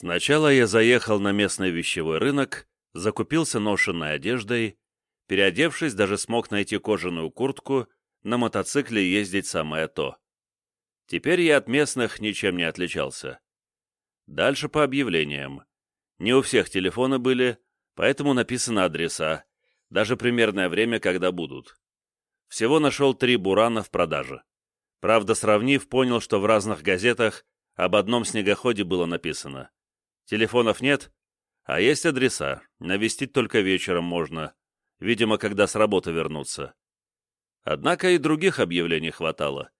Сначала я заехал на местный вещевой рынок, закупился ношенной одеждой, переодевшись, даже смог найти кожаную куртку, на мотоцикле ездить самое то. Теперь я от местных ничем не отличался. Дальше по объявлениям. Не у всех телефоны были, поэтому написаны адреса, даже примерное время, когда будут. Всего нашел три бурана в продаже. Правда, сравнив, понял, что в разных газетах об одном снегоходе было написано. Телефонов нет, а есть адреса, навестить только вечером можно, видимо, когда с работы вернуться. Однако и других объявлений хватало.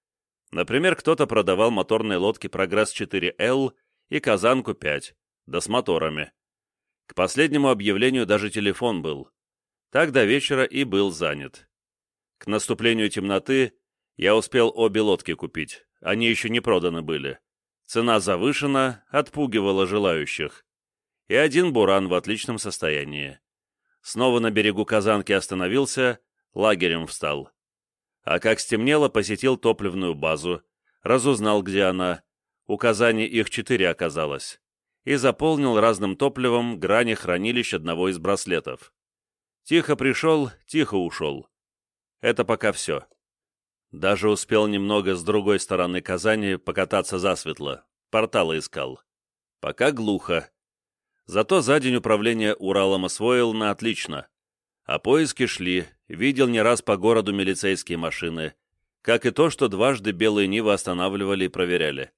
Например, кто-то продавал моторные лодки «Прогресс-4Л» и «Казанку-5», да с моторами. К последнему объявлению даже телефон был. Так до вечера и был занят. К наступлению темноты я успел обе лодки купить, они еще не проданы были. Цена завышена, отпугивала желающих. И один буран в отличном состоянии. Снова на берегу Казанки остановился, лагерем встал. А как стемнело, посетил топливную базу, разузнал, где она. Указаний их четыре оказалось. И заполнил разным топливом грани хранилищ одного из браслетов. Тихо пришел, тихо ушел. Это пока все. Даже успел немного с другой стороны Казани покататься засветло. Порталы искал. Пока глухо. Зато за день управление Уралом освоил на отлично. А поиски шли, видел не раз по городу милицейские машины, как и то, что дважды белые Нивы останавливали и проверяли.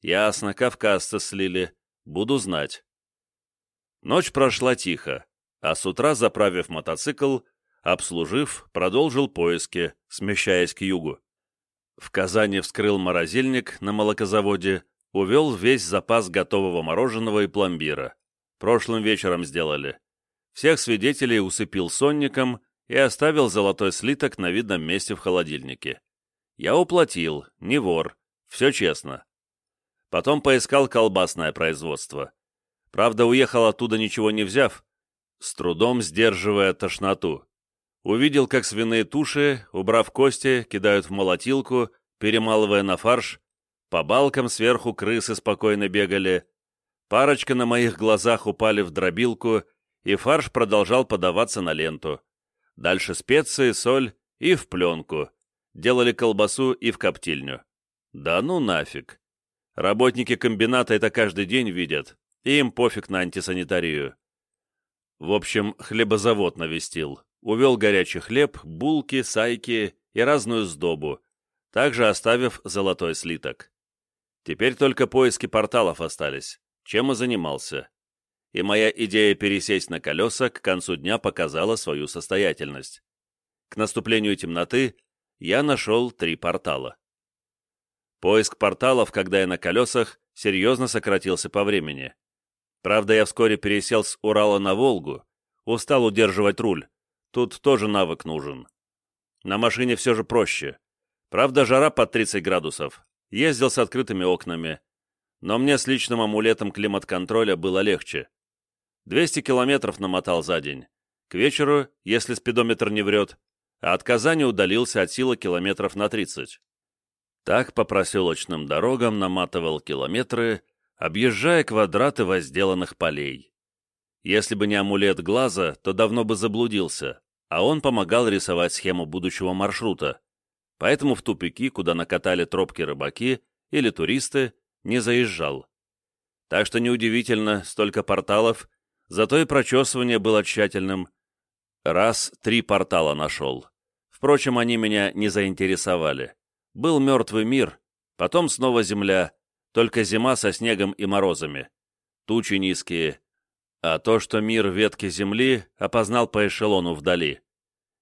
Ясно, кавказцы слили. Буду знать. Ночь прошла тихо, а с утра, заправив мотоцикл, Обслужив, продолжил поиски, смещаясь к югу. В Казани вскрыл морозильник на молокозаводе, увел весь запас готового мороженого и пломбира. Прошлым вечером сделали. Всех свидетелей усыпил сонником и оставил золотой слиток на видном месте в холодильнике. Я уплатил, не вор, все честно. Потом поискал колбасное производство. Правда, уехал оттуда ничего не взяв, с трудом сдерживая тошноту. Увидел, как свиные туши, убрав кости, кидают в молотилку, перемалывая на фарш. По балкам сверху крысы спокойно бегали. Парочка на моих глазах упали в дробилку, и фарш продолжал подаваться на ленту. Дальше специи, соль и в пленку. Делали колбасу и в коптильню. Да ну нафиг. Работники комбината это каждый день видят, и им пофиг на антисанитарию. В общем, хлебозавод навестил увел горячий хлеб, булки, сайки и разную сдобу, также оставив золотой слиток. Теперь только поиски порталов остались, чем и занимался. И моя идея пересесть на колеса к концу дня показала свою состоятельность. К наступлению темноты я нашел три портала. Поиск порталов, когда я на колесах, серьезно сократился по времени. Правда, я вскоре пересел с Урала на Волгу, устал удерживать руль, Тут тоже навык нужен. На машине все же проще. Правда, жара под 30 градусов. Ездил с открытыми окнами. Но мне с личным амулетом климат-контроля было легче. 200 километров намотал за день. К вечеру, если спидометр не врет, а от Казани удалился от силы километров на 30. Так по проселочным дорогам наматывал километры, объезжая квадраты возделанных полей. Если бы не амулет глаза, то давно бы заблудился а он помогал рисовать схему будущего маршрута, поэтому в тупики, куда накатали тропки рыбаки или туристы, не заезжал. Так что неудивительно, столько порталов, зато и прочесывание было тщательным. Раз три портала нашел. Впрочем, они меня не заинтересовали. Был мертвый мир, потом снова земля, только зима со снегом и морозами. Тучи низкие, а то, что мир ветки земли, опознал по эшелону вдали.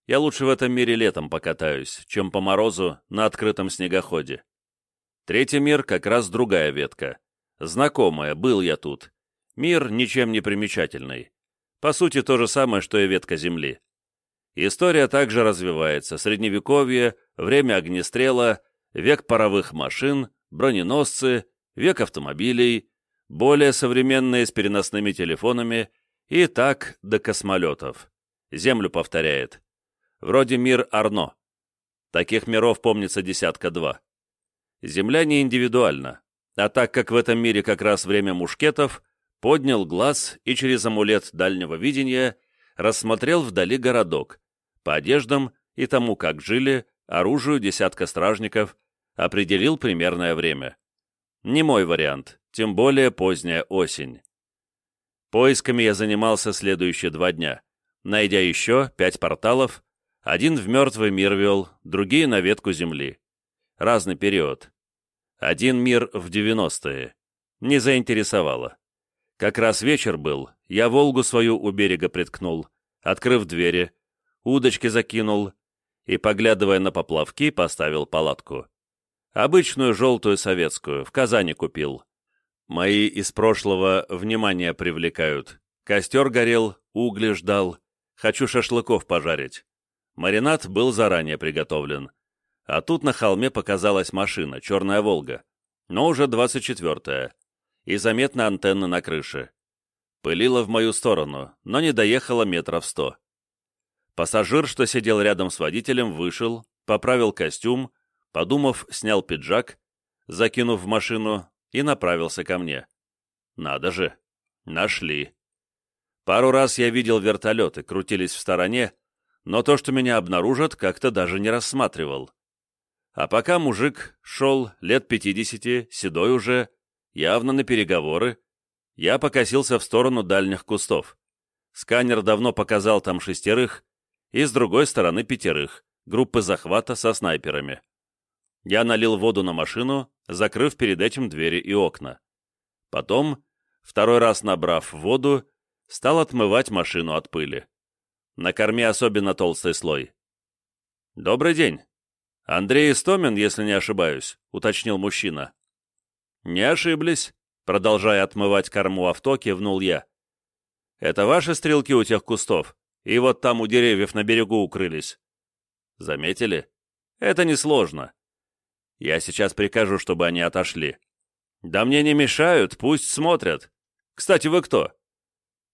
Я лучше в этом мире летом покатаюсь, чем по морозу на открытом снегоходе. Третий мир как раз другая ветка. Знакомая, был я тут. Мир ничем не примечательный. По сути, то же самое, что и ветка Земли. История также развивается. Средневековье, время огнестрела, век паровых машин, броненосцы, век автомобилей, более современные с переносными телефонами и так до космолетов. Землю повторяет. Вроде мир Арно. Таких миров помнится десятка-два. Земля не индивидуальна, а так как в этом мире как раз время мушкетов, поднял глаз и через амулет дальнего видения рассмотрел вдали городок, по одеждам и тому, как жили, оружию десятка стражников, определил примерное время. Не мой вариант, тем более поздняя осень. Поисками я занимался следующие два дня, найдя еще пять порталов, один в мертвый мир вел, другие на ветку земли. Разный период. Один мир в девяностые. Не заинтересовало. Как раз вечер был, я Волгу свою у берега приткнул, открыв двери, удочки закинул и, поглядывая на поплавки, поставил палатку. Обычную желтую советскую, в Казани купил. Мои из прошлого внимание привлекают. Костер горел, угли ждал. Хочу шашлыков пожарить. Маринад был заранее приготовлен. А тут на холме показалась машина, черная «Волга». Но уже двадцать четвертая. И заметна антенна на крыше. Пылила в мою сторону, но не доехала метров сто. Пассажир, что сидел рядом с водителем, вышел, поправил костюм, подумав, снял пиджак, закинув в машину и направился ко мне. Надо же, нашли. Пару раз я видел вертолеты, крутились в стороне, но то, что меня обнаружат, как-то даже не рассматривал. А пока мужик шел лет пятидесяти, седой уже, явно на переговоры, я покосился в сторону дальних кустов. Сканер давно показал там шестерых, и с другой стороны пятерых, группы захвата со снайперами. Я налил воду на машину, закрыв перед этим двери и окна. Потом, второй раз набрав воду, стал отмывать машину от пыли. На корме особенно толстый слой. «Добрый день. Андрей Истомин, если не ошибаюсь», — уточнил мужчина. «Не ошиблись», — продолжая отмывать корму авто, кивнул я. «Это ваши стрелки у тех кустов?» и вот там у деревьев на берегу укрылись. Заметили? Это несложно. Я сейчас прикажу, чтобы они отошли. Да мне не мешают, пусть смотрят. Кстати, вы кто?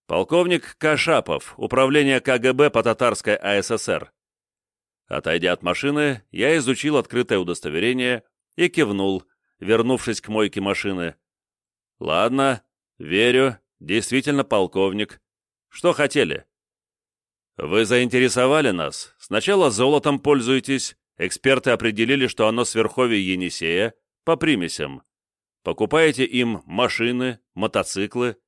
Полковник Кашапов, управление КГБ по татарской АССР. Отойдя от машины, я изучил открытое удостоверение и кивнул, вернувшись к мойке машины. Ладно, верю, действительно полковник. Что хотели? «Вы заинтересовали нас. Сначала золотом пользуетесь. Эксперты определили, что оно с верховья Енисея, по примесям. Покупаете им машины, мотоциклы.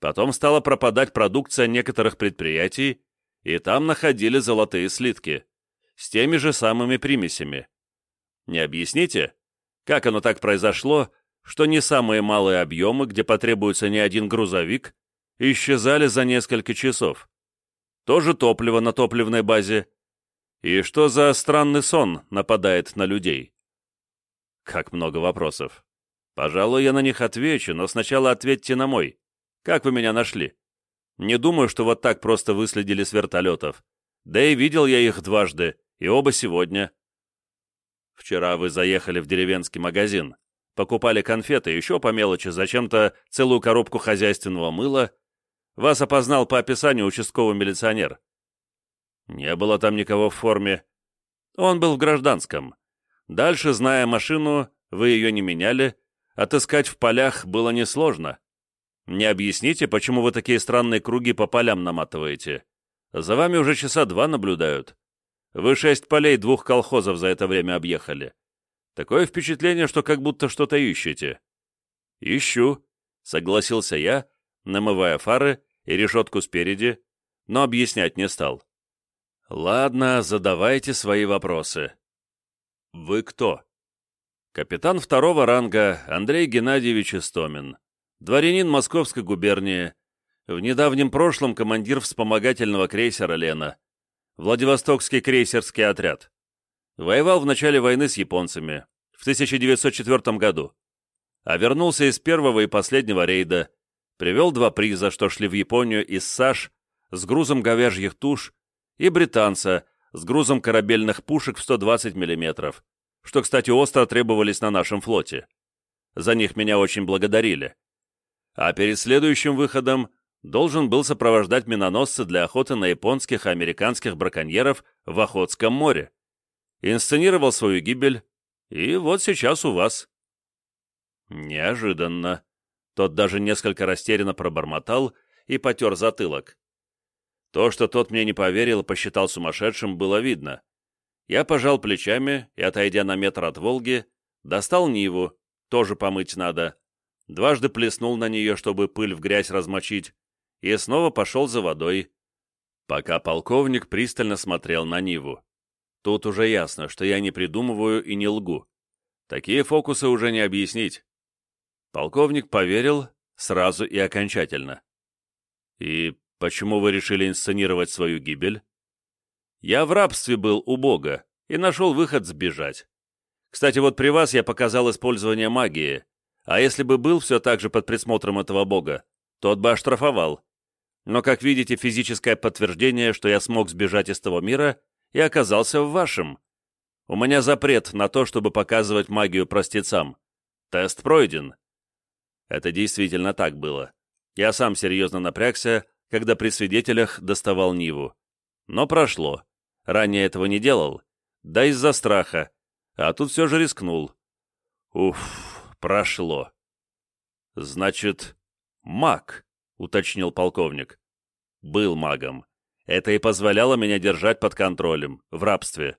Потом стала пропадать продукция некоторых предприятий, и там находили золотые слитки. С теми же самыми примесями. Не объясните, как оно так произошло, что не самые малые объемы, где потребуется не один грузовик, исчезали за несколько часов? Тоже топливо на топливной базе. И что за странный сон нападает на людей? Как много вопросов. Пожалуй, я на них отвечу, но сначала ответьте на мой. Как вы меня нашли? Не думаю, что вот так просто выследили с вертолетов. Да и видел я их дважды, и оба сегодня. Вчера вы заехали в деревенский магазин, покупали конфеты, еще по мелочи, зачем-то целую коробку хозяйственного мыла вас опознал по описанию участковый милиционер. Не было там никого в форме. Он был в гражданском. Дальше, зная машину, вы ее не меняли, отыскать в полях было несложно. Не объясните, почему вы такие странные круги по полям наматываете. За вами уже часа два наблюдают. Вы шесть полей двух колхозов за это время объехали. Такое впечатление, что как будто что-то ищете. Ищу, согласился я, намывая фары и решетку спереди, но объяснять не стал. «Ладно, задавайте свои вопросы». «Вы кто?» Капитан второго ранга Андрей Геннадьевич Истомин, дворянин Московской губернии, в недавнем прошлом командир вспомогательного крейсера «Лена», Владивостокский крейсерский отряд. Воевал в начале войны с японцами, в 1904 году, а вернулся из первого и последнего рейда, привел два приза, что шли в Японию из САШ с грузом говяжьих туш и британца с грузом корабельных пушек в 120 мм, что, кстати, остро требовались на нашем флоте. За них меня очень благодарили. А перед следующим выходом должен был сопровождать миноносцы для охоты на японских и американских браконьеров в Охотском море. Инсценировал свою гибель, и вот сейчас у вас. Неожиданно. Тот даже несколько растерянно пробормотал и потер затылок. То, что тот мне не поверил посчитал сумасшедшим, было видно. Я пожал плечами и, отойдя на метр от Волги, достал Ниву, тоже помыть надо, дважды плеснул на нее, чтобы пыль в грязь размочить, и снова пошел за водой, пока полковник пристально смотрел на Ниву. Тут уже ясно, что я не придумываю и не лгу. Такие фокусы уже не объяснить. Полковник поверил сразу и окончательно. И Почему вы решили инсценировать свою гибель? Я в рабстве был у Бога и нашел выход сбежать. Кстати, вот при вас я показал использование магии, а если бы был все так же под присмотром этого Бога, тот бы оштрафовал. Но, как видите, физическое подтверждение, что я смог сбежать из того мира, и оказался в вашем. У меня запрет на то, чтобы показывать магию простецам. Тест пройден. Это действительно так было. Я сам серьезно напрягся, когда при свидетелях доставал Ниву. Но прошло. Ранее этого не делал. Да из-за страха. А тут все же рискнул. Уф, прошло. Значит, маг, уточнил полковник. Был магом. Это и позволяло меня держать под контролем, в рабстве.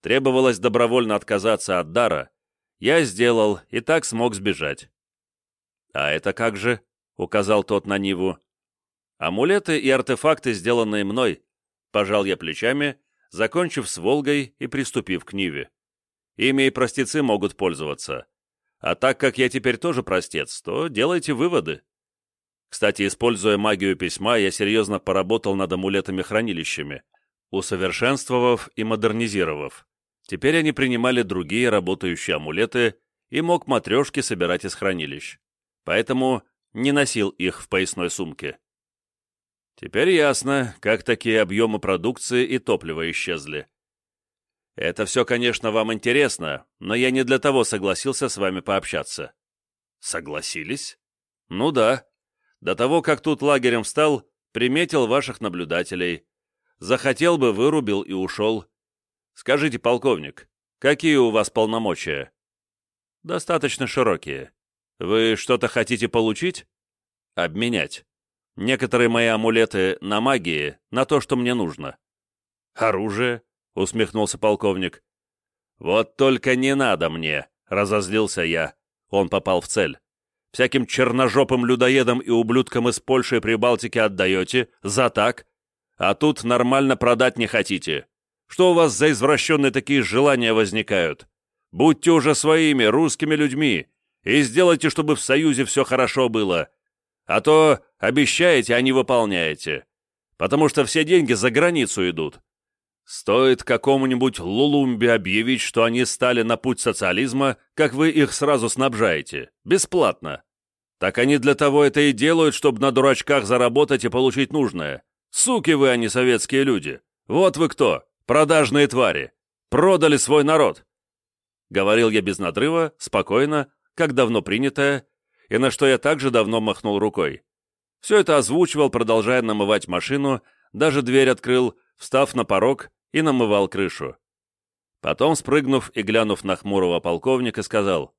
Требовалось добровольно отказаться от дара. Я сделал и так смог сбежать. «А это как же?» — указал тот на Ниву. Амулеты и артефакты, сделанные мной, пожал я плечами, закончив с Волгой и приступив к Ниве. Ими и простецы могут пользоваться. А так как я теперь тоже простец, то делайте выводы. Кстати, используя магию письма, я серьезно поработал над амулетами-хранилищами, усовершенствовав и модернизировав. Теперь они принимали другие работающие амулеты и мог матрешки собирать из хранилищ. Поэтому не носил их в поясной сумке. Теперь ясно, как такие объемы продукции и топлива исчезли. Это все, конечно, вам интересно, но я не для того согласился с вами пообщаться. Согласились? Ну да. До того, как тут лагерем встал, приметил ваших наблюдателей. Захотел бы, вырубил и ушел. Скажите, полковник, какие у вас полномочия? Достаточно широкие. Вы что-то хотите получить? Обменять. Некоторые мои амулеты на магии, на то, что мне нужно. Оружие? усмехнулся полковник. Вот только не надо мне, разозлился я. Он попал в цель. Всяким черножопым людоедам и ублюдкам из Польши и Прибалтики отдаете, за так, а тут нормально продать не хотите. Что у вас за извращенные такие желания возникают? Будьте уже своими, русскими людьми, и сделайте, чтобы в Союзе все хорошо было, а то обещаете, а не выполняете. Потому что все деньги за границу идут. Стоит какому-нибудь Лулумбе объявить, что они стали на путь социализма, как вы их сразу снабжаете. Бесплатно. Так они для того это и делают, чтобы на дурачках заработать и получить нужное. Суки вы, а не советские люди. Вот вы кто, продажные твари. Продали свой народ. Говорил я без надрыва, спокойно, как давно принятое, и на что я также давно махнул рукой. Все это озвучивал, продолжая намывать машину, даже дверь открыл, встав на порог и намывал крышу. Потом, спрыгнув и глянув на хмурого полковника, сказал,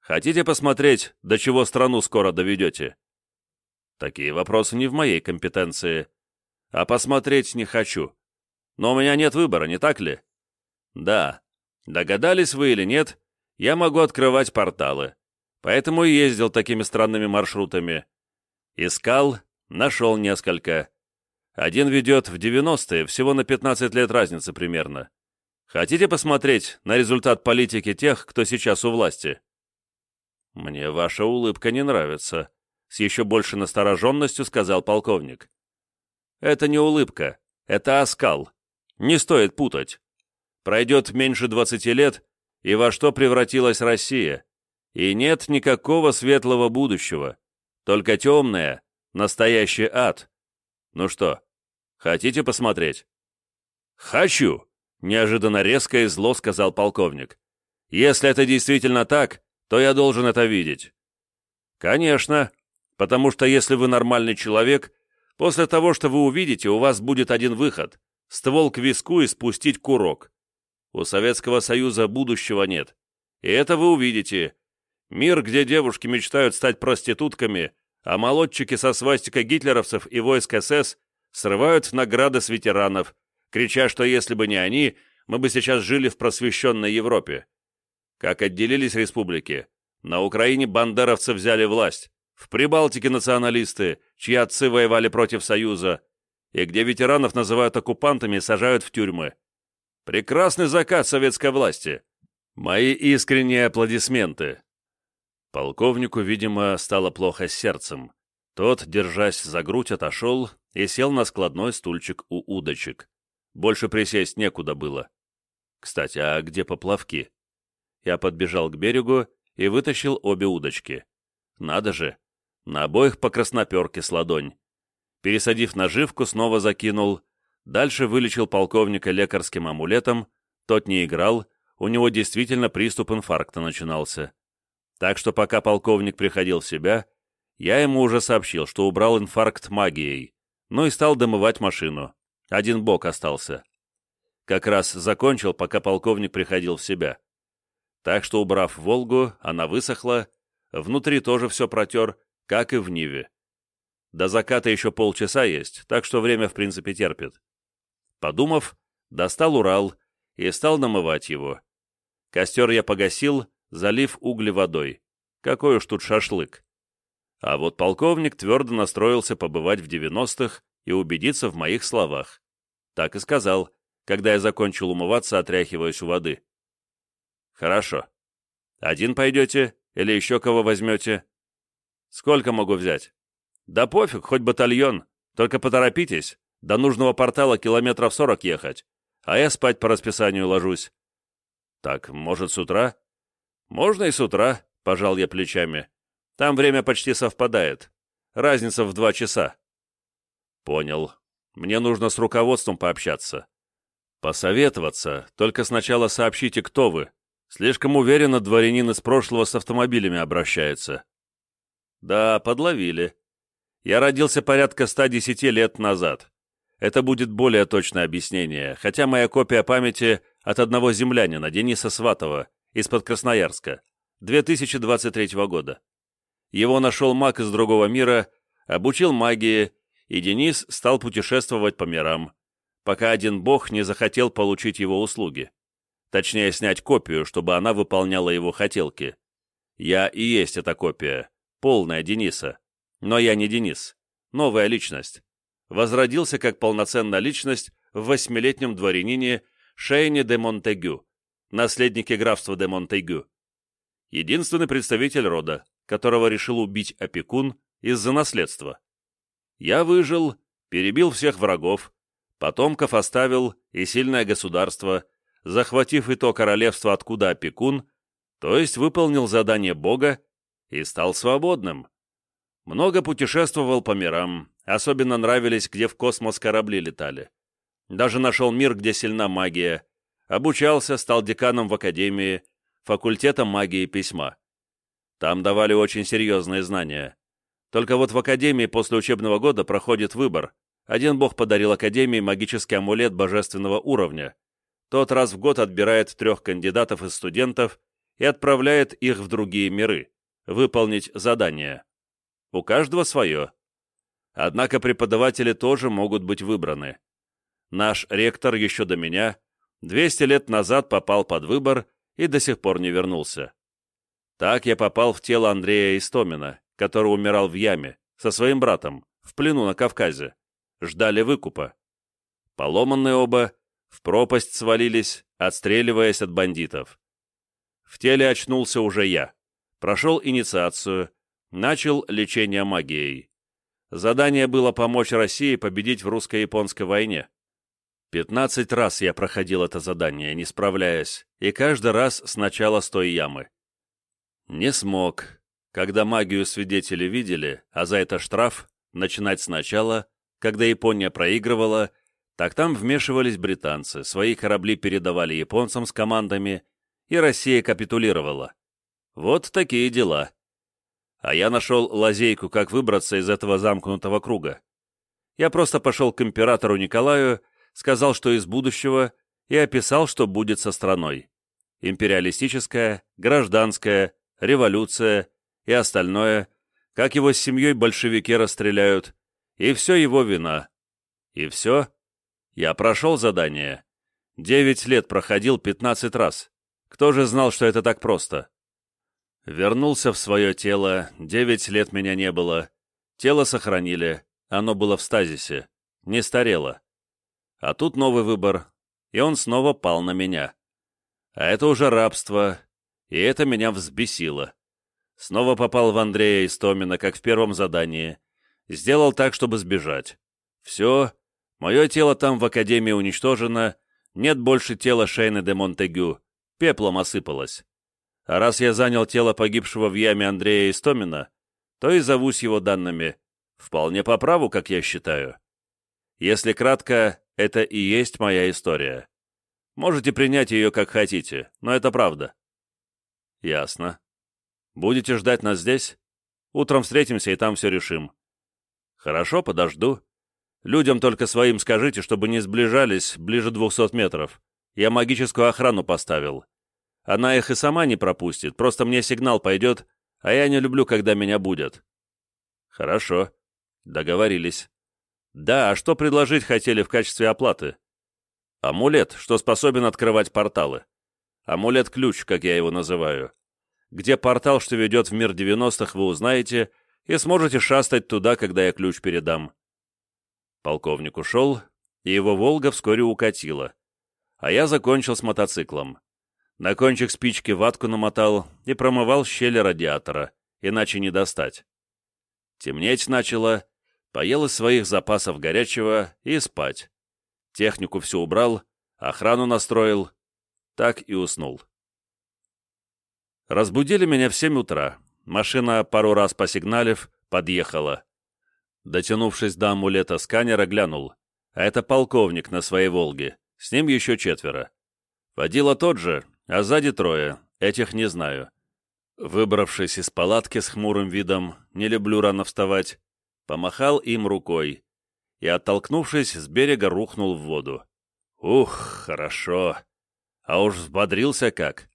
«Хотите посмотреть, до чего страну скоро доведете?» Такие вопросы не в моей компетенции. А посмотреть не хочу. Но у меня нет выбора, не так ли? Да. Догадались вы или нет, я могу открывать порталы. Поэтому и ездил такими странными маршрутами. Искал, нашел несколько. Один ведет в 90-е, всего на 15 лет разницы примерно. Хотите посмотреть на результат политики тех, кто сейчас у власти? Мне ваша улыбка не нравится, с еще большей настороженностью сказал полковник. Это не улыбка, это оскал. Не стоит путать. Пройдет меньше 20 лет, и во что превратилась Россия? И нет никакого светлого будущего, только темное, настоящий ад. Ну что, хотите посмотреть? Хочу, неожиданно резко и зло сказал полковник. Если это действительно так, то я должен это видеть. Конечно, потому что если вы нормальный человек, после того, что вы увидите, у вас будет один выход — ствол к виску и спустить курок. У Советского Союза будущего нет. И это вы увидите, Мир, где девушки мечтают стать проститутками, а молодчики со свастикой гитлеровцев и войск СС срывают награды с ветеранов, крича, что если бы не они, мы бы сейчас жили в просвещенной Европе. Как отделились республики, на Украине бандеровцы взяли власть, в Прибалтике националисты, чьи отцы воевали против Союза, и где ветеранов называют оккупантами и сажают в тюрьмы. Прекрасный заказ советской власти. Мои искренние аплодисменты. Полковнику, видимо, стало плохо с сердцем. Тот, держась за грудь, отошел и сел на складной стульчик у удочек. Больше присесть некуда было. Кстати, а где поплавки? Я подбежал к берегу и вытащил обе удочки. Надо же, на обоих по красноперке с ладонь. Пересадив наживку, снова закинул. Дальше вылечил полковника лекарским амулетом. Тот не играл, у него действительно приступ инфаркта начинался. Так что пока полковник приходил в себя, я ему уже сообщил, что убрал инфаркт магией, ну и стал домывать машину. Один бок остался. Как раз закончил, пока полковник приходил в себя. Так что, убрав «Волгу», она высохла, внутри тоже все протер, как и в Ниве. До заката еще полчаса есть, так что время в принципе терпит. Подумав, достал Урал и стал намывать его. Костер я погасил, залив угли водой. Какой уж тут шашлык. А вот полковник твердо настроился побывать в девяностых и убедиться в моих словах. Так и сказал, когда я закончил умываться, отряхиваясь у воды. «Хорошо. Один пойдете или еще кого возьмете?» «Сколько могу взять?» «Да пофиг, хоть батальон. Только поторопитесь. До нужного портала километров сорок ехать. А я спать по расписанию ложусь». «Так, может, с утра?» «Можно и с утра», — пожал я плечами. «Там время почти совпадает. Разница в два часа». «Понял. Мне нужно с руководством пообщаться». «Посоветоваться. Только сначала сообщите, кто вы. Слишком уверенно дворянин из прошлого с автомобилями обращается». «Да, подловили. Я родился порядка 110 лет назад. Это будет более точное объяснение, хотя моя копия памяти от одного землянина, Дениса Сватова, из-под Красноярска, 2023 года. Его нашел маг из другого мира, обучил магии, и Денис стал путешествовать по мирам, пока один бог не захотел получить его услуги. Точнее, снять копию, чтобы она выполняла его хотелки. Я и есть эта копия, полная Дениса. Но я не Денис, новая личность. Возродился как полноценная личность в восьмилетнем дворянине Шейне де Монтегю, наследнике графства де Монтегю. Единственный представитель рода, которого решил убить опекун из-за наследства. Я выжил, перебил всех врагов, потомков оставил и сильное государство, захватив и то королевство, откуда опекун, то есть выполнил задание Бога и стал свободным. Много путешествовал по мирам, особенно нравились, где в космос корабли летали. Даже нашел мир, где сильна магия, Обучался, стал деканом в академии, факультетом магии и письма. Там давали очень серьезные знания. Только вот в академии после учебного года проходит выбор. Один бог подарил академии магический амулет божественного уровня. Тот раз в год отбирает трех кандидатов из студентов и отправляет их в другие миры, выполнить задание. У каждого свое. Однако преподаватели тоже могут быть выбраны. Наш ректор еще до меня 200 лет назад попал под выбор и до сих пор не вернулся. Так я попал в тело Андрея Истомина, который умирал в яме, со своим братом, в плену на Кавказе. Ждали выкупа. Поломанные оба, в пропасть свалились, отстреливаясь от бандитов. В теле очнулся уже я. Прошел инициацию, начал лечение магией. Задание было помочь России победить в русско-японской войне. Пятнадцать раз я проходил это задание, не справляясь, и каждый раз сначала с той ямы. Не смог. Когда магию свидетели видели, а за это штраф, начинать сначала, когда Япония проигрывала, так там вмешивались британцы, свои корабли передавали японцам с командами, и Россия капитулировала. Вот такие дела. А я нашел лазейку, как выбраться из этого замкнутого круга. Я просто пошел к императору Николаю сказал, что из будущего, и описал, что будет со страной. Империалистическая, гражданская, революция и остальное, как его с семьей большевики расстреляют, и все его вина. И все? Я прошел задание. Девять лет проходил пятнадцать раз. Кто же знал, что это так просто? Вернулся в свое тело, девять лет меня не было. Тело сохранили, оно было в стазисе, не старело. А тут новый выбор, и он снова пал на меня. А это уже рабство, и это меня взбесило. Снова попал в Андрея Истомина, как в первом задании. Сделал так, чтобы сбежать. Все, мое тело там в Академии уничтожено, нет больше тела Шейна де Монтегю, пеплом осыпалось. А раз я занял тело погибшего в яме Андрея Истомина, то и зовусь его данными. Вполне по праву, как я считаю. Если кратко, это и есть моя история. Можете принять ее как хотите, но это правда. Ясно. Будете ждать нас здесь? Утром встретимся и там все решим. Хорошо, подожду. Людям только своим скажите, чтобы не сближались ближе двухсот метров. Я магическую охрану поставил. Она их и сама не пропустит, просто мне сигнал пойдет, а я не люблю, когда меня будет. Хорошо. Договорились. Да, а что предложить хотели в качестве оплаты? Амулет, что способен открывать порталы. Амулет-ключ, как я его называю. Где портал, что ведет в мир 90-х, вы узнаете, и сможете шастать туда, когда я ключ передам. Полковник ушел, и его «Волга» вскоре укатила. А я закончил с мотоциклом. На кончик спички ватку намотал и промывал щели радиатора, иначе не достать. Темнеть начало, поел из своих запасов горячего и спать. Технику всю убрал, охрану настроил, так и уснул. Разбудили меня в семь утра. Машина, пару раз посигналив, подъехала. Дотянувшись до амулета сканера, глянул. А это полковник на своей «Волге». С ним еще четверо. Водила тот же, а сзади трое. Этих не знаю. Выбравшись из палатки с хмурым видом, не люблю рано вставать, помахал им рукой и, оттолкнувшись, с берега рухнул в воду. Ух, хорошо. А уж взбодрился как.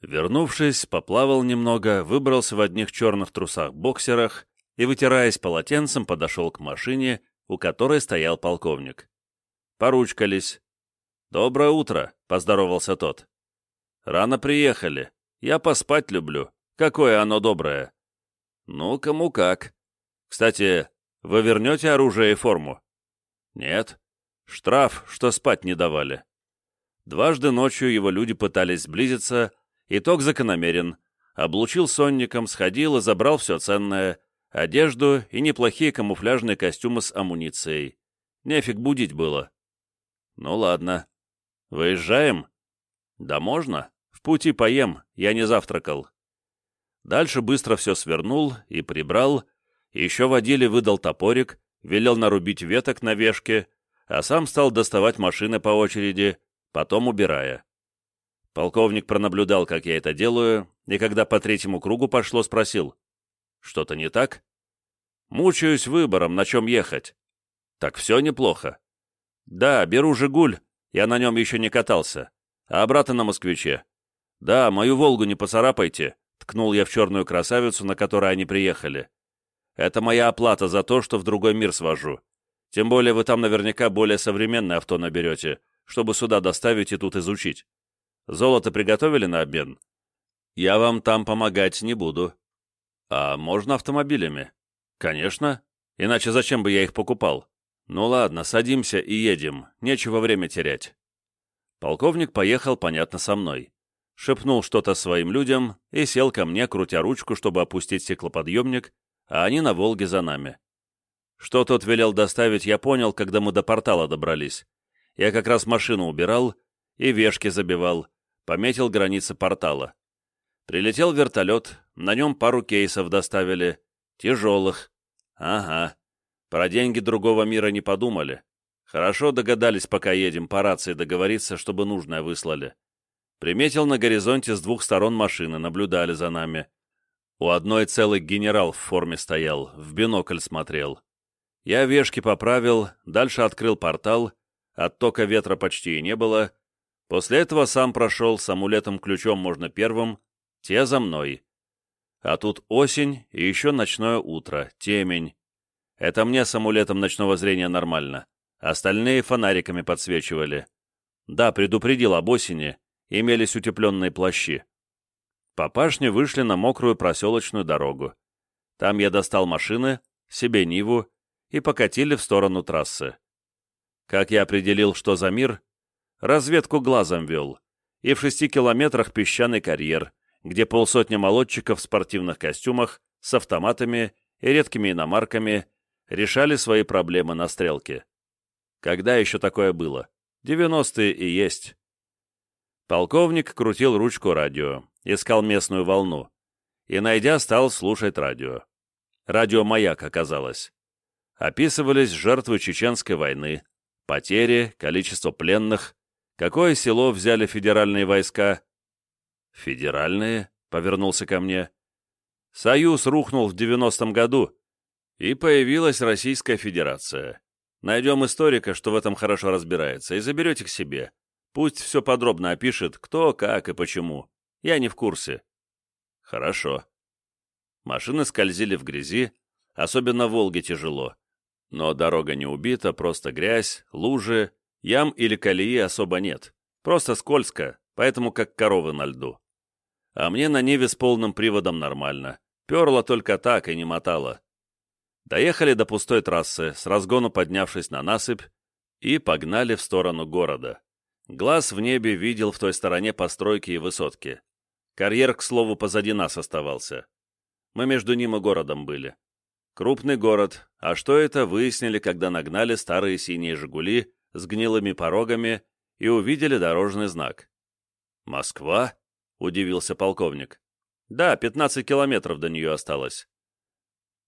Вернувшись, поплавал немного, выбрался в одних черных трусах-боксерах и, вытираясь полотенцем, подошел к машине, у которой стоял полковник. Поручкались. «Доброе утро», — поздоровался тот. «Рано приехали. Я поспать люблю. Какое оно доброе». «Ну, кому как. Кстати, вы вернете оружие и форму?» «Нет. Штраф, что спать не давали». Дважды ночью его люди пытались сблизиться, итог закономерен. Облучил сонником, сходил и забрал все ценное, одежду и неплохие камуфляжные костюмы с амуницией. Нефиг будить было. Ну ладно. Выезжаем? Да можно. В пути поем, я не завтракал. Дальше быстро все свернул и прибрал, еще водили выдал топорик, велел нарубить веток на вешке, а сам стал доставать машины по очереди, потом убирая. Полковник пронаблюдал, как я это делаю, и когда по третьему кругу пошло, спросил, «Что-то не так?» «Мучаюсь выбором, на чем ехать». «Так все неплохо». «Да, беру «Жигуль», я на нем еще не катался, а обратно на «Москвиче». «Да, мою «Волгу» не поцарапайте», — ткнул я в черную красавицу, на которой они приехали. Это моя оплата за то, что в другой мир свожу. Тем более вы там наверняка более современное авто наберете, чтобы сюда доставить и тут изучить. Золото приготовили на обмен? Я вам там помогать не буду. А можно автомобилями? Конечно. Иначе зачем бы я их покупал? Ну ладно, садимся и едем. Нечего время терять. Полковник поехал, понятно, со мной. Шепнул что-то своим людям и сел ко мне, крутя ручку, чтобы опустить стеклоподъемник, а они на Волге за нами. Что тот велел доставить, я понял, когда мы до портала добрались. Я как раз машину убирал и вешки забивал, пометил границы портала. Прилетел вертолет, на нем пару кейсов доставили, тяжелых. Ага, про деньги другого мира не подумали. Хорошо догадались, пока едем, по рации договориться, чтобы нужное выслали. Приметил на горизонте с двух сторон машины, наблюдали за нами. У одной целый генерал в форме стоял, в бинокль смотрел. Я вешки поправил, дальше открыл портал, оттока ветра почти и не было. После этого сам прошел, с амулетом-ключом можно первым, те за мной. А тут осень и еще ночное утро, темень. Это мне с амулетом ночного зрения нормально. Остальные фонариками подсвечивали. Да, предупредил об осени, имелись утепленные плащи. По пашне вышли на мокрую проселочную дорогу. Там я достал машины, себе Ниву и покатили в сторону трассы. Как я определил, что за мир? Разведку глазом вел. И в шести километрах песчаный карьер, где полсотни молодчиков в спортивных костюмах, с автоматами и редкими иномарками решали свои проблемы на стрелке. Когда еще такое было? Девяностые и есть. Полковник крутил ручку радио, искал местную волну. И, найдя, стал слушать радио. Радио «Маяк» оказалось. Описывались жертвы Чеченской войны, потери, количество пленных, какое село взяли федеральные войска. «Федеральные?» — повернулся ко мне. «Союз рухнул в девяностом году, и появилась Российская Федерация. Найдем историка, что в этом хорошо разбирается, и заберете к себе. Пусть все подробно опишет, кто, как и почему. Я не в курсе. Хорошо. Машины скользили в грязи, особенно в Волге тяжело. Но дорога не убита, просто грязь, лужи, ям или колеи особо нет. Просто скользко, поэтому как коровы на льду. А мне на Неве с полным приводом нормально. Перло только так и не мотало. Доехали до пустой трассы, с разгону поднявшись на насыпь, и погнали в сторону города. Глаз в небе видел в той стороне постройки и высотки. Карьер, к слову, позади нас оставался. Мы между ним и городом были. Крупный город, а что это, выяснили, когда нагнали старые синие «Жигули» с гнилыми порогами и увидели дорожный знак. «Москва?» — удивился полковник. «Да, 15 километров до нее осталось».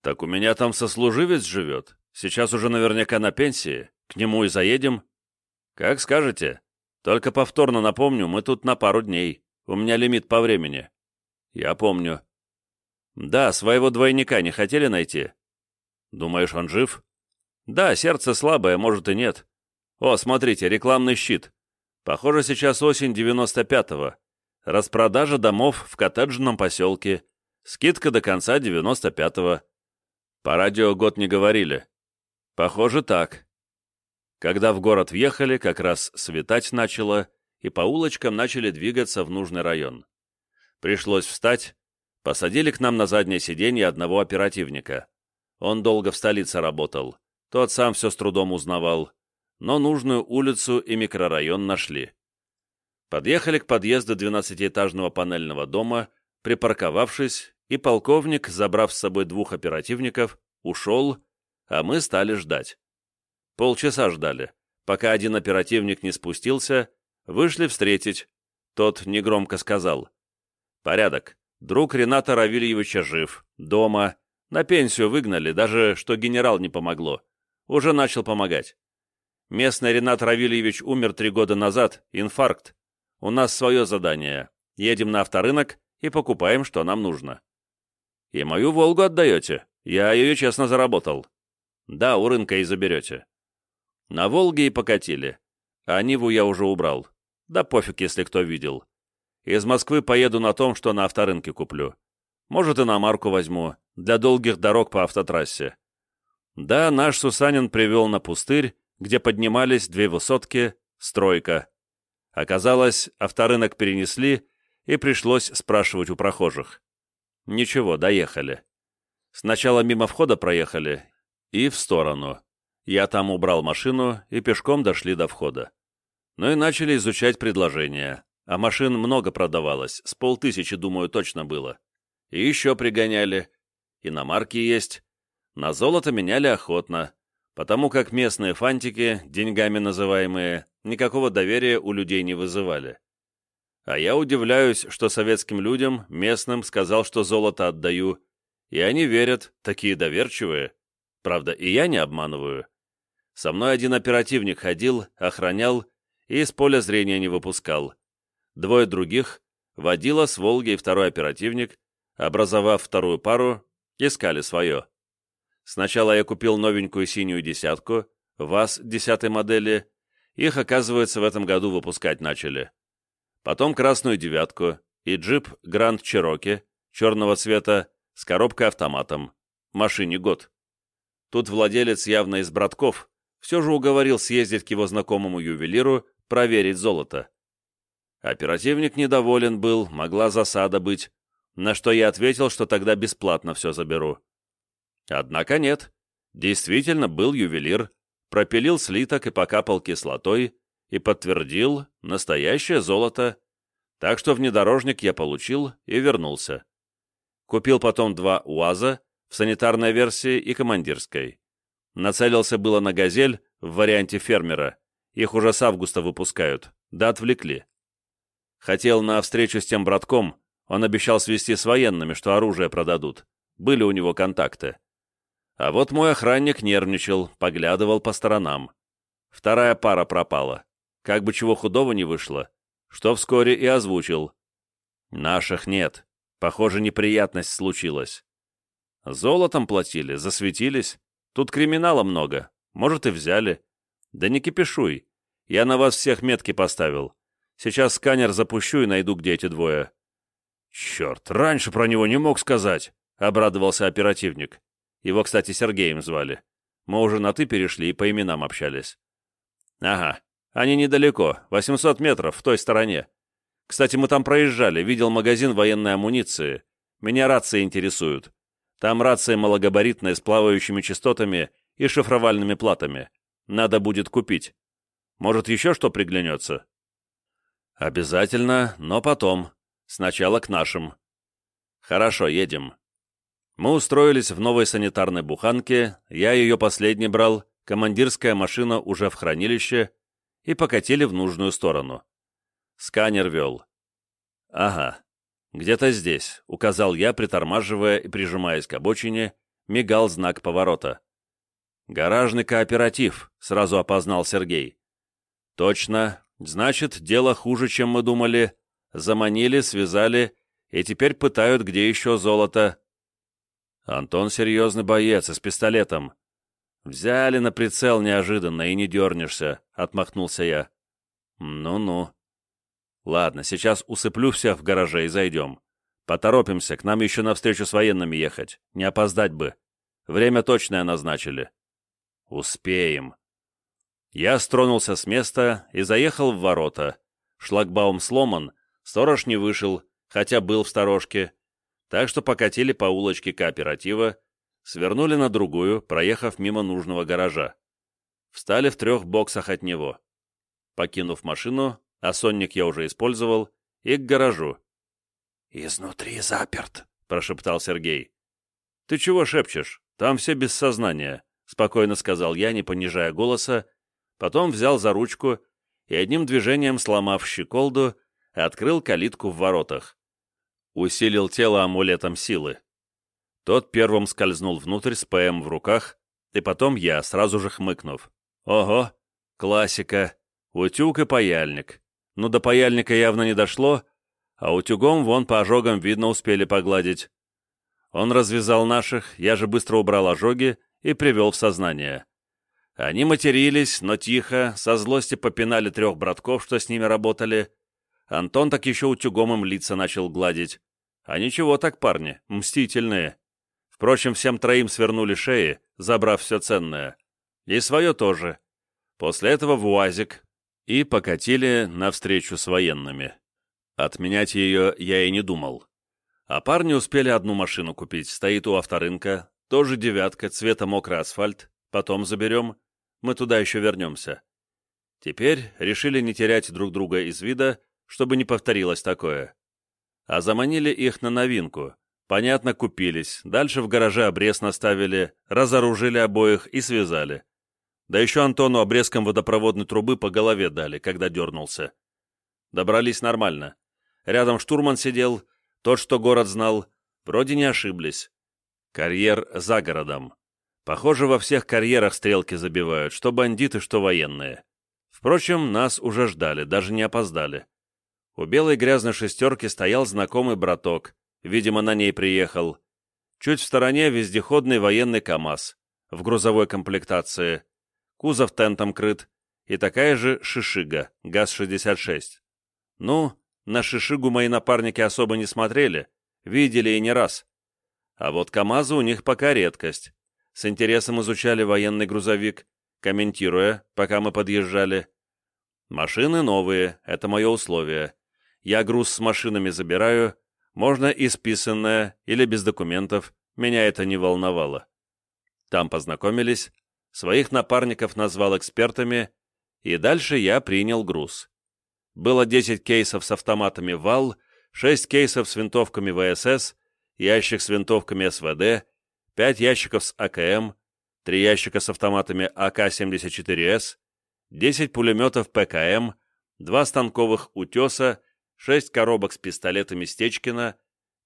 «Так у меня там сослуживец живет. Сейчас уже наверняка на пенсии. К нему и заедем?» «Как скажете. Только повторно напомню, мы тут на пару дней. У меня лимит по времени». «Я помню». «Да, своего двойника не хотели найти?» «Думаешь, он жив?» «Да, сердце слабое, может и нет. О, смотрите, рекламный щит. Похоже, сейчас осень 95-го. Распродажа домов в коттеджном поселке. Скидка до конца 95-го. По радио год не говорили. Похоже, так. Когда в город въехали, как раз светать начало, и по улочкам начали двигаться в нужный район. Пришлось встать, посадили к нам на заднее сиденье одного оперативника. Он долго в столице работал, тот сам все с трудом узнавал, но нужную улицу и микрорайон нашли. Подъехали к подъезду двенадцатиэтажного панельного дома, припарковавшись, и полковник, забрав с собой двух оперативников, ушел, а мы стали ждать. Полчаса ждали, пока один оперативник не спустился, вышли встретить. Тот негромко сказал. «Порядок. Друг Рената Равильевича жив, дома. На пенсию выгнали, даже что генерал не помогло. Уже начал помогать. Местный Ренат Равильевич умер три года назад, инфаркт. У нас свое задание. Едем на авторынок и покупаем, что нам нужно. И мою «Волгу» отдаете? Я ее честно заработал. Да, у рынка и заберете. На «Волге» и покатили. А Ниву я уже убрал. Да пофиг, если кто видел. Из Москвы поеду на том, что на авторынке куплю. Может, и на марку возьму, для долгих дорог по автотрассе. Да, наш Сусанин привел на пустырь, где поднимались две высотки, стройка. Оказалось, авторынок перенесли, и пришлось спрашивать у прохожих. Ничего, доехали. Сначала мимо входа проехали и в сторону. Я там убрал машину и пешком дошли до входа. Ну и начали изучать предложения. А машин много продавалось, с полтысячи, думаю, точно было. И еще пригоняли. Иномарки есть. На золото меняли охотно, потому как местные фантики, деньгами называемые, никакого доверия у людей не вызывали. А я удивляюсь, что советским людям, местным, сказал, что золото отдаю. И они верят, такие доверчивые. Правда, и я не обманываю. Со мной один оперативник ходил, охранял и из поля зрения не выпускал. Двое других, водила с Волги и второй оперативник, образовав вторую пару, искали свое. Сначала я купил новенькую синюю десятку, ВАЗ десятой модели, их, оказывается, в этом году выпускать начали потом красную девятку и джип Гранд Чироки, черного цвета, с коробкой автоматом. Машине год. Тут владелец явно из братков, все же уговорил съездить к его знакомому ювелиру, проверить золото. Оперативник недоволен был, могла засада быть, на что я ответил, что тогда бесплатно все заберу. Однако нет. Действительно был ювелир, пропилил слиток и покапал кислотой, и подтвердил настоящее золото, так что внедорожник я получил и вернулся. Купил потом два УАЗа в санитарной версии и командирской. Нацелился было на «Газель» в варианте фермера, их уже с августа выпускают, да отвлекли. Хотел на встречу с тем братком, он обещал свести с военными, что оружие продадут. Были у него контакты. А вот мой охранник нервничал, поглядывал по сторонам. Вторая пара пропала. Как бы чего худого не вышло, что вскоре и озвучил. Наших нет. Похоже, неприятность случилась. Золотом платили, засветились. Тут криминала много. Может, и взяли. Да не кипишуй. Я на вас всех метки поставил. Сейчас сканер запущу и найду, где эти двое. Черт, раньше про него не мог сказать, — обрадовался оперативник. Его, кстати, Сергеем звали. Мы уже на «ты» перешли и по именам общались. Ага, они недалеко, 800 метров, в той стороне. Кстати, мы там проезжали, видел магазин военной амуниции. Меня рации интересуют. Там рация малогабаритная с плавающими частотами и шифровальными платами. Надо будет купить. Может, еще что приглянется? Обязательно, но потом. Сначала к нашим. Хорошо, едем. Мы устроились в новой санитарной буханке, я ее последний брал, командирская машина уже в хранилище, и покатили в нужную сторону. Сканер вел. «Ага, где-то здесь», — указал я, притормаживая и прижимаясь к обочине, мигал знак поворота. «Гаражный кооператив», — сразу опознал Сергей. «Точно. Значит, дело хуже, чем мы думали. Заманили, связали, и теперь пытают, где еще золото. Антон серьезный боец с пистолетом. Взяли на прицел неожиданно и не дернешься, отмахнулся я. Ну-ну. Ладно, сейчас усыплю всех в гараже и зайдем. Поторопимся, к нам еще навстречу с военными ехать. Не опоздать бы. Время точное назначили. Успеем. Я стронулся с места и заехал в ворота. Шлагбаум сломан, сторож не вышел, хотя был в сторожке, так что покатили по улочке кооператива, свернули на другую, проехав мимо нужного гаража. Встали в трех боксах от него. Покинув машину, а сонник я уже использовал, и к гаражу. «Изнутри заперт», — прошептал Сергей. «Ты чего шепчешь? Там все без сознания», — спокойно сказал я, не понижая голоса, потом взял за ручку и одним движением, сломав щеколду, открыл калитку в воротах усилил тело амулетом силы. Тот первым скользнул внутрь с ПМ в руках, и потом я, сразу же хмыкнув. Ого, классика, утюг и паяльник. Ну, до паяльника явно не дошло, а утюгом вон по ожогам видно успели погладить. Он развязал наших, я же быстро убрал ожоги и привел в сознание. Они матерились, но тихо, со злости попинали трех братков, что с ними работали. Антон так еще утюгом им лица начал гладить. А ничего так, парни, мстительные. Впрочем, всем троим свернули шеи, забрав все ценное. И свое тоже. После этого в УАЗик. И покатили навстречу с военными. Отменять ее я и не думал. А парни успели одну машину купить, стоит у авторынка, тоже девятка, цвета мокрый асфальт, потом заберем, мы туда еще вернемся. Теперь решили не терять друг друга из вида, чтобы не повторилось такое а заманили их на новинку. Понятно, купились, дальше в гараже обрез наставили, разоружили обоих и связали. Да еще Антону обрезком водопроводной трубы по голове дали, когда дернулся. Добрались нормально. Рядом штурман сидел, тот, что город знал, вроде не ошиблись. Карьер за городом. Похоже, во всех карьерах стрелки забивают, что бандиты, что военные. Впрочем, нас уже ждали, даже не опоздали. У белой грязной шестерки стоял знакомый браток, видимо, на ней приехал. Чуть в стороне вездеходный военный КАМАЗ, в грузовой комплектации. Кузов тентом крыт, и такая же шишига, ГАЗ-66. Ну, на шишигу мои напарники особо не смотрели, видели и не раз. А вот КАМАЗы у них пока редкость. С интересом изучали военный грузовик, комментируя, пока мы подъезжали. Машины новые, это мое условие. Я груз с машинами забираю, можно и списанное, или без документов, меня это не волновало. Там познакомились, своих напарников назвал экспертами, и дальше я принял груз. Было 10 кейсов с автоматами ВАЛ, 6 кейсов с винтовками ВСС, ящик с винтовками СВД, 5 ящиков с АКМ, 3 ящика с автоматами АК-74С, 10 пулеметов ПКМ, 2 станковых «Утеса», 6 коробок с пистолетами Стечкина,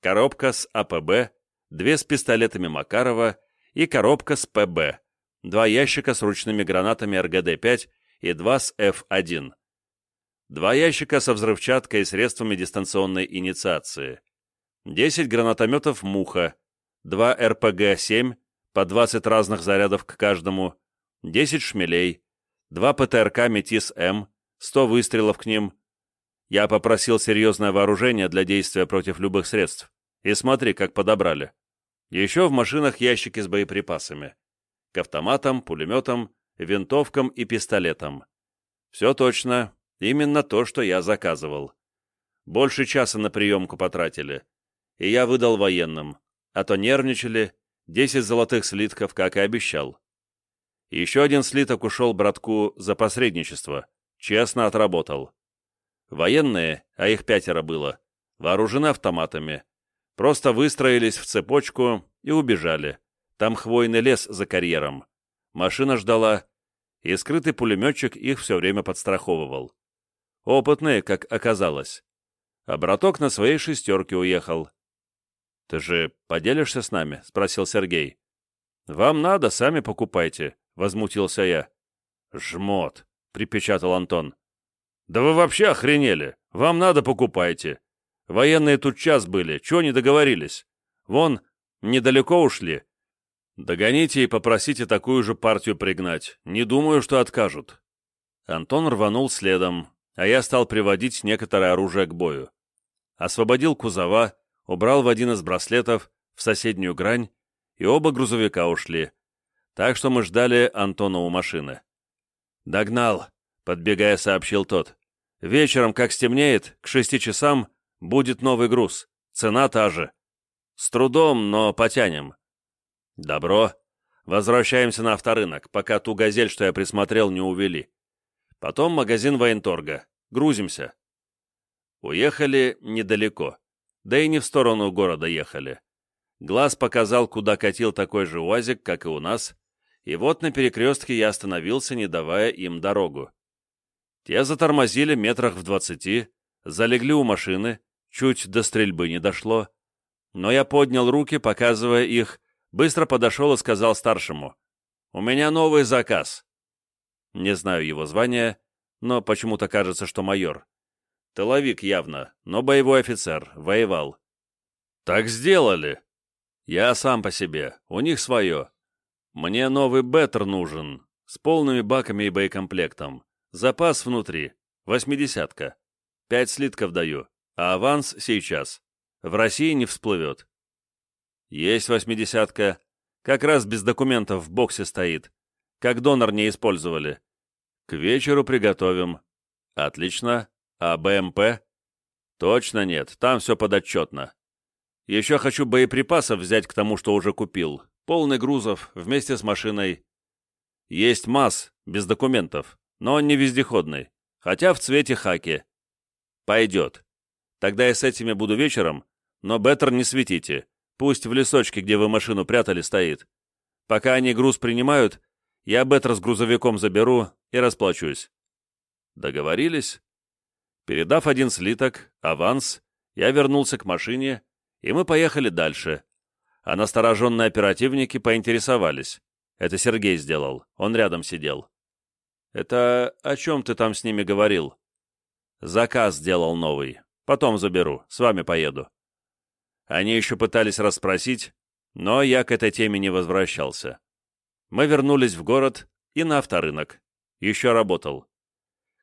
коробка с АПБ, 2 с пистолетами Макарова и коробка с ПБ, 2 ящика с ручными гранатами РГД-5 и 2 с Ф-1. Два ящика со взрывчаткой и средствами дистанционной инициации. 10 гранатометов «Муха», 2 РПГ-7, по 20 разных зарядов к каждому, 10 шмелей, 2 ПТРК «Метис-М», 100 выстрелов к ним. Я попросил серьезное вооружение для действия против любых средств. И смотри, как подобрали. Еще в машинах ящики с боеприпасами. К автоматам, пулеметам, винтовкам и пистолетам. Все точно, Именно то, что я заказывал. Больше часа на приемку потратили. И я выдал военным. А то нервничали. Десять золотых слитков, как и обещал. Еще один слиток ушел братку за посредничество. Честно отработал. Военные, а их пятеро было, вооружены автоматами. Просто выстроились в цепочку и убежали. Там хвойный лес за карьером. Машина ждала, и скрытый пулеметчик их все время подстраховывал. Опытные, как оказалось. А браток на своей шестерке уехал. «Ты же поделишься с нами?» — спросил Сергей. «Вам надо, сами покупайте», — возмутился я. «Жмот», — припечатал Антон. «Да вы вообще охренели! Вам надо, покупайте. Военные тут час были, чего не договорились? Вон, недалеко ушли. Догоните и попросите такую же партию пригнать. Не думаю, что откажут». Антон рванул следом, а я стал приводить некоторое оружие к бою. Освободил кузова, убрал в один из браслетов, в соседнюю грань, и оба грузовика ушли. Так что мы ждали Антона у машины. «Догнал», — подбегая, сообщил тот. «Вечером, как стемнеет, к шести часам будет новый груз. Цена та же. С трудом, но потянем». «Добро. Возвращаемся на авторынок, пока ту газель, что я присмотрел, не увели. Потом магазин военторга. Грузимся. Уехали недалеко. Да и не в сторону города ехали. Глаз показал, куда катил такой же УАЗик, как и у нас, и вот на перекрестке я остановился, не давая им дорогу. Те затормозили метрах в двадцати, залегли у машины, чуть до стрельбы не дошло. Но я поднял руки, показывая их, быстро подошел и сказал старшему, «У меня новый заказ. Не знаю его звания, но почему-то кажется, что майор. Тыловик явно, но боевой офицер, воевал. Так сделали. Я сам по себе, у них свое. Мне новый беттер нужен, с полными баками и боекомплектом. Запас внутри, восьмидесятка. Пять слитков даю, а аванс сейчас. В России не всплывет. Есть восьмидесятка. Как раз без документов в боксе стоит. Как донор не использовали. К вечеру приготовим. Отлично. А БМП? Точно нет, там все подотчетно. Еще хочу боеприпасов взять к тому, что уже купил. Полный грузов, вместе с машиной. Есть МАЗ, без документов, но он не вездеходный, хотя в цвете хаки. Пойдет. Тогда я с этими буду вечером, но беттер не светите. Пусть в лесочке, где вы машину прятали, стоит. Пока они груз принимают, я беттер с грузовиком заберу и расплачусь. Договорились? Передав один слиток, аванс, я вернулся к машине, и мы поехали дальше. А настороженные оперативники поинтересовались. Это Сергей сделал, он рядом сидел. «Это о чем ты там с ними говорил?» «Заказ сделал новый. Потом заберу, с вами поеду». Они еще пытались расспросить, но я к этой теме не возвращался. Мы вернулись в город и на авторынок. Еще работал.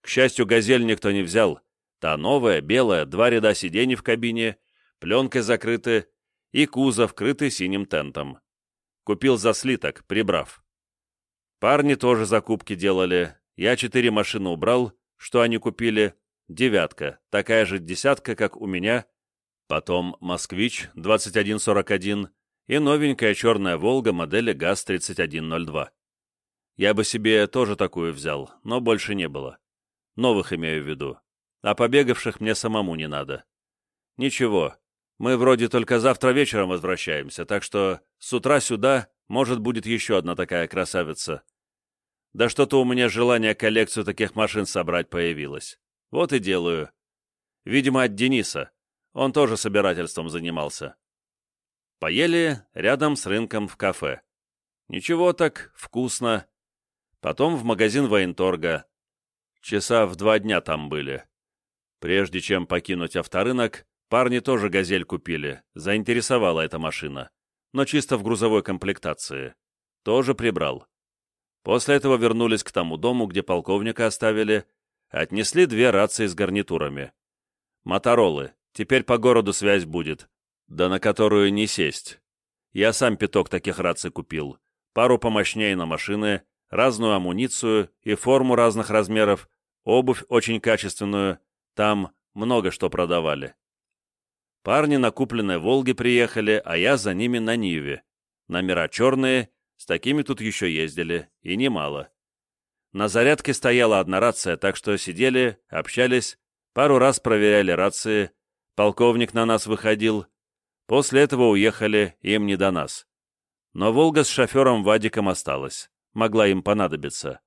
К счастью, «Газель» никто не взял. Та новая, белая, два ряда сидений в кабине, пленкой закрыты, и кузов, крытый синим тентом. Купил за слиток, прибрав. Парни тоже закупки делали. Я четыре машины убрал, что они купили. Девятка, такая же десятка, как у меня. Потом «Москвич» 2141 и новенькая черная «Волга» модели ГАЗ-3102. Я бы себе тоже такую взял, но больше не было. Новых имею в виду. А побегавших мне самому не надо. Ничего, мы вроде только завтра вечером возвращаемся, так что с утра сюда, может, будет еще одна такая красавица. Да что-то у меня желание коллекцию таких машин собрать появилось. Вот и делаю. Видимо, от Дениса. Он тоже собирательством занимался. Поели рядом с рынком в кафе. Ничего так, вкусно. Потом в магазин военторга. Часа в два дня там были. Прежде чем покинуть авторынок, Парни тоже «Газель» купили, заинтересовала эта машина, но чисто в грузовой комплектации. Тоже прибрал. После этого вернулись к тому дому, где полковника оставили, отнесли две рации с гарнитурами. Моторолы, теперь по городу связь будет, да на которую не сесть. Я сам пяток таких раций купил, пару помощнее на машины, разную амуницию и форму разных размеров, обувь очень качественную, там много что продавали. Парни на купленной «Волге» приехали, а я за ними на Ниве. Номера черные, с такими тут еще ездили, и немало. На зарядке стояла одна рация, так что сидели, общались, пару раз проверяли рации, полковник на нас выходил. После этого уехали, им не до нас. Но «Волга» с шофером Вадиком осталась, могла им понадобиться.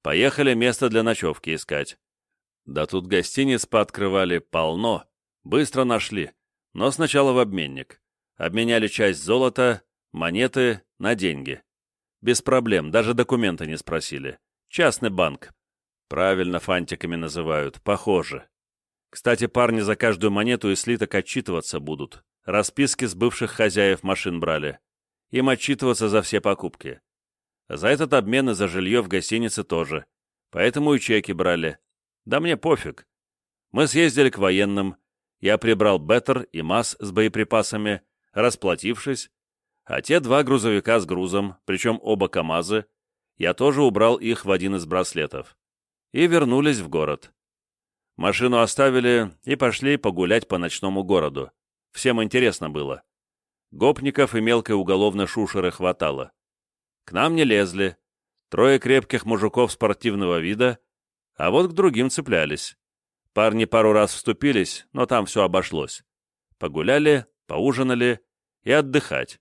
Поехали место для ночевки искать. Да тут гостиниц пооткрывали полно, Быстро нашли, но сначала в обменник. Обменяли часть золота, монеты на деньги. Без проблем, даже документы не спросили. Частный банк. Правильно фантиками называют, похоже. Кстати, парни за каждую монету и слиток отчитываться будут. Расписки с бывших хозяев машин брали. Им отчитываться за все покупки. За этот обмен и за жилье в гостинице тоже. Поэтому и чеки брали. Да мне пофиг. Мы съездили к военным, я прибрал Беттер и МАЗ с боеприпасами, расплатившись, а те два грузовика с грузом, причем оба КАМАЗы, я тоже убрал их в один из браслетов. И вернулись в город. Машину оставили и пошли погулять по ночному городу. Всем интересно было. Гопников и мелкой уголовной шушеры хватало. К нам не лезли. Трое крепких мужиков спортивного вида, а вот к другим цеплялись. Парни пару раз вступились, но там все обошлось. Погуляли, поужинали и отдыхать.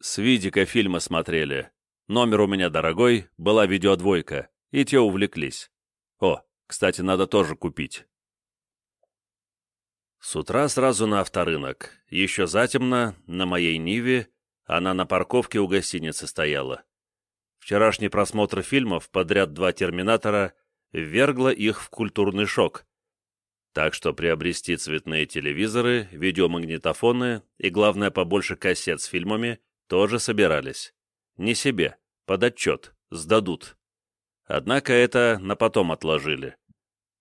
С видика фильма смотрели. Номер у меня дорогой, была видеодвойка, и те увлеклись. О, кстати, надо тоже купить. С утра сразу на авторынок. Еще затемно, на моей Ниве, она на парковке у гостиницы стояла. Вчерашний просмотр фильмов подряд два «Терминатора» ввергло их в культурный шок, так что приобрести цветные телевизоры, видеомагнитофоны и, главное, побольше кассет с фильмами тоже собирались. Не себе, под отчет, сдадут. Однако это на потом отложили.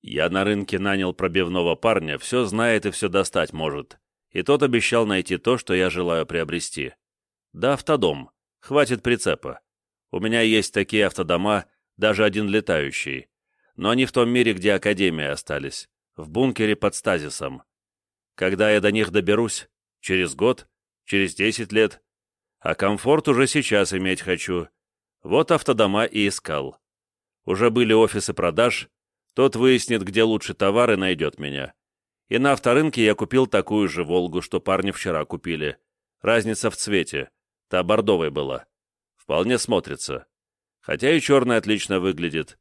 Я на рынке нанял пробивного парня, все знает и все достать может. И тот обещал найти то, что я желаю приобрести. Да автодом. Хватит прицепа. У меня есть такие автодома, даже один летающий. Но они в том мире, где Академия остались в бункере под стазисом. Когда я до них доберусь? Через год? Через десять лет? А комфорт уже сейчас иметь хочу. Вот автодома и искал. Уже были офисы продаж, тот выяснит, где лучше товар и найдет меня. И на авторынке я купил такую же «Волгу», что парни вчера купили. Разница в цвете. Та бордовой была. Вполне смотрится. Хотя и черная отлично выглядит.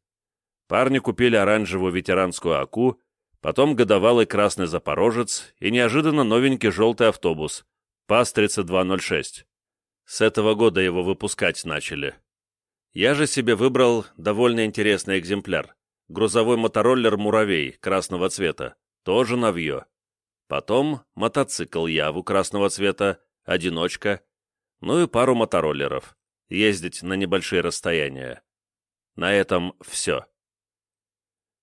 Парни купили оранжевую ветеранскую АКУ потом годовалый красный «Запорожец» и неожиданно новенький желтый автобус ПАС-3206. С этого года его выпускать начали. Я же себе выбрал довольно интересный экземпляр. Грузовой мотороллер «Муравей» красного цвета, тоже новье. Потом мотоцикл «Яву» красного цвета, одиночка, ну и пару мотороллеров. Ездить на небольшие расстояния. На этом все.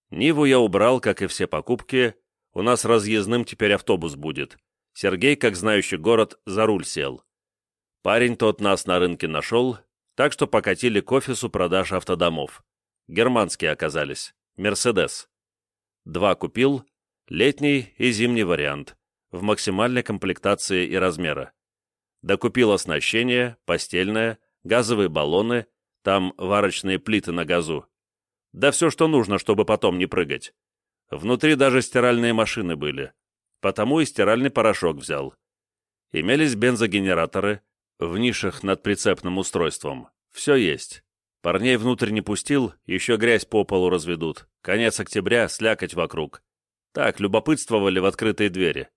Ниву я убрал, как и все покупки. У нас разъездным теперь автобус будет. Сергей, как знающий город, за руль сел. Парень тот нас на рынке нашел, так что покатили к офису продаж автодомов. Германские оказались. «Мерседес». Два купил, летний и зимний вариант, в максимальной комплектации и размера. Докупил оснащение, постельное, газовые баллоны, там варочные плиты на газу. Да все, что нужно, чтобы потом не прыгать. Внутри даже стиральные машины были. Потому и стиральный порошок взял. Имелись бензогенераторы, в нишах над прицепным устройством. Все есть. Парней внутрь не пустил, еще грязь по полу разведут. Конец октября, слякоть вокруг. Так, любопытствовали в открытые двери.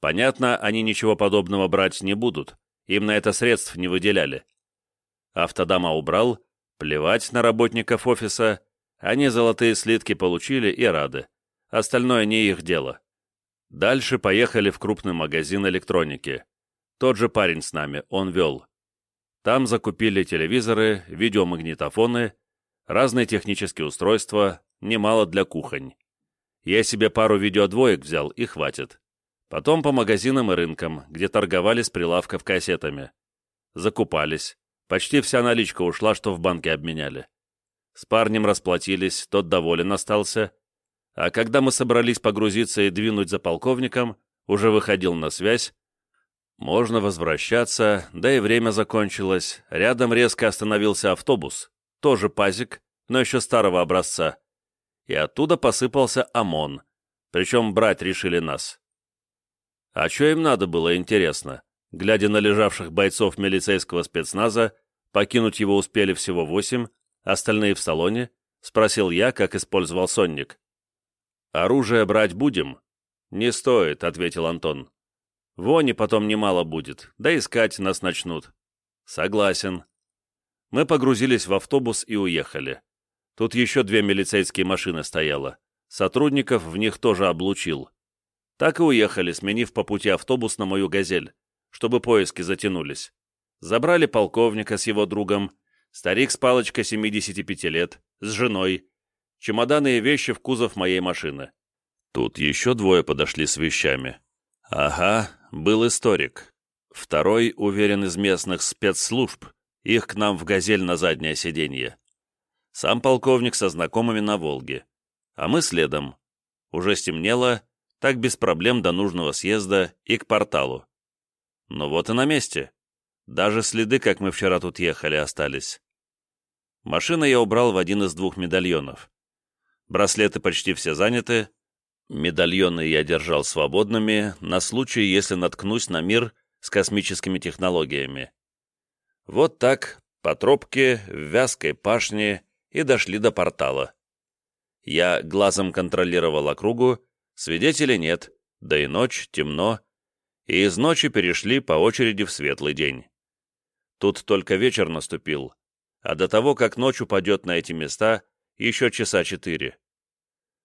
Понятно, они ничего подобного брать не будут. Им на это средств не выделяли. Автодома убрал, плевать на работников офиса. Они золотые слитки получили и рады. Остальное не их дело. Дальше поехали в крупный магазин электроники. Тот же парень с нами, он вел. Там закупили телевизоры, видеомагнитофоны, разные технические устройства, немало для кухонь. Я себе пару видеодвоек взял, и хватит. Потом по магазинам и рынкам, где торговали с прилавков кассетами. Закупались. Почти вся наличка ушла, что в банке обменяли. С парнем расплатились, тот доволен остался. А когда мы собрались погрузиться и двинуть за полковником, уже выходил на связь, можно возвращаться, да и время закончилось. Рядом резко остановился автобус, тоже пазик, но еще старого образца. И оттуда посыпался ОМОН, причем брать решили нас. А что им надо было, интересно? Глядя на лежавших бойцов милицейского спецназа, покинуть его успели всего восемь, остальные в салоне, спросил я, как использовал сонник. «Оружие брать будем?» «Не стоит», — ответил Антон. Вони потом немало будет, да искать нас начнут. Согласен. Мы погрузились в автобус и уехали. Тут еще две милицейские машины стояло. Сотрудников в них тоже облучил. Так и уехали, сменив по пути автобус на мою «Газель», чтобы поиски затянулись. Забрали полковника с его другом, старик с палочкой 75 лет, с женой, чемоданы и вещи в кузов моей машины. Тут еще двое подошли с вещами. Ага, был историк. Второй уверен из местных спецслужб. Их к нам в «Газель» на заднее сиденье. Сам полковник со знакомыми на «Волге». А мы следом. Уже стемнело, так без проблем до нужного съезда и к порталу. Ну вот и на месте. Даже следы, как мы вчера тут ехали, остались. Машину я убрал в один из двух медальонов. Браслеты почти все заняты, Медальоны я держал свободными на случай, если наткнусь на мир с космическими технологиями. Вот так, по тропке, в вязкой пашне и дошли до портала. Я глазом контролировал округу, свидетелей нет, да и ночь, темно, и из ночи перешли по очереди в светлый день. Тут только вечер наступил, а до того, как ночь упадет на эти места, еще часа четыре.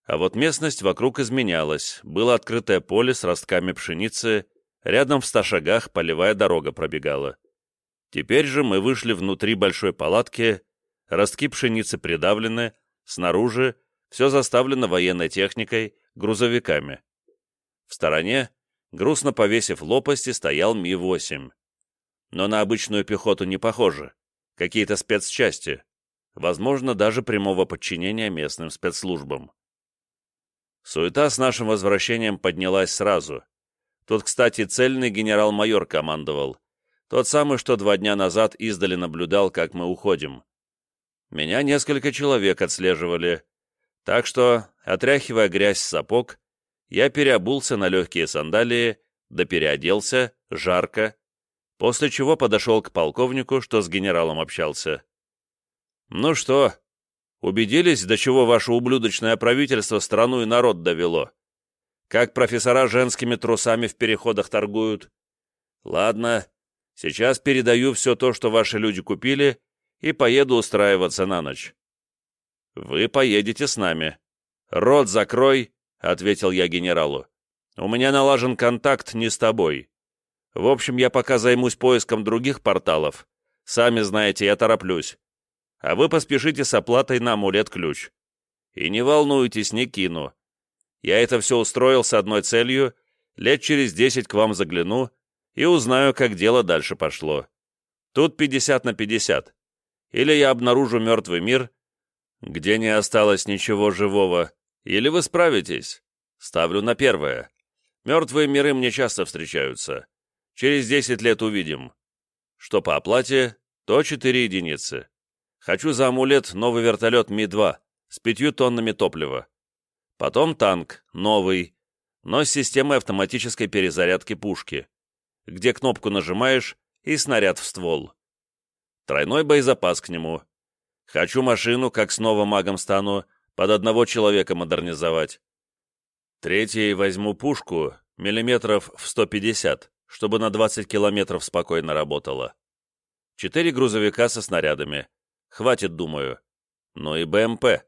А вот местность вокруг изменялась, было открытое поле с ростками пшеницы, рядом в ста шагах полевая дорога пробегала. Теперь же мы вышли внутри большой палатки, ростки пшеницы придавлены, снаружи все заставлено военной техникой, грузовиками. В стороне, грустно повесив лопасти, стоял Ми-8. Но на обычную пехоту не похоже. Какие-то спецчасти. Возможно, даже прямого подчинения местным спецслужбам. Суета с нашим возвращением поднялась сразу. Тут, кстати, цельный генерал-майор командовал. Тот самый, что два дня назад издали наблюдал, как мы уходим. Меня несколько человек отслеживали. Так что, отряхивая грязь с сапог, я переобулся на легкие сандалии, да переоделся, жарко, после чего подошел к полковнику, что с генералом общался. «Ну что, Убедились, до чего ваше ублюдочное правительство страну и народ довело? Как профессора женскими трусами в переходах торгуют? Ладно, сейчас передаю все то, что ваши люди купили, и поеду устраиваться на ночь. Вы поедете с нами. Рот закрой, — ответил я генералу. У меня налажен контакт не с тобой. В общем, я пока займусь поиском других порталов. Сами знаете, я тороплюсь а вы поспешите с оплатой на амулет-ключ. И не волнуйтесь, не кину. Я это все устроил с одной целью лет через десять к вам загляну и узнаю, как дело дальше пошло. Тут пятьдесят на пятьдесят. Или я обнаружу мертвый мир, где не осталось ничего живого, или вы справитесь. Ставлю на первое. Мертвые миры мне часто встречаются. Через десять лет увидим. Что по оплате, то четыре единицы. Хочу за амулет новый вертолет Ми-2 с пятью тоннами топлива. Потом танк, новый, но с системой автоматической перезарядки пушки, где кнопку нажимаешь и снаряд в ствол. Тройной боезапас к нему. Хочу машину, как снова магом стану, под одного человека модернизовать. Третьей возьму пушку, миллиметров в 150, чтобы на 20 километров спокойно работала. Четыре грузовика со снарядами. Хватит, думаю. Ну и БМП.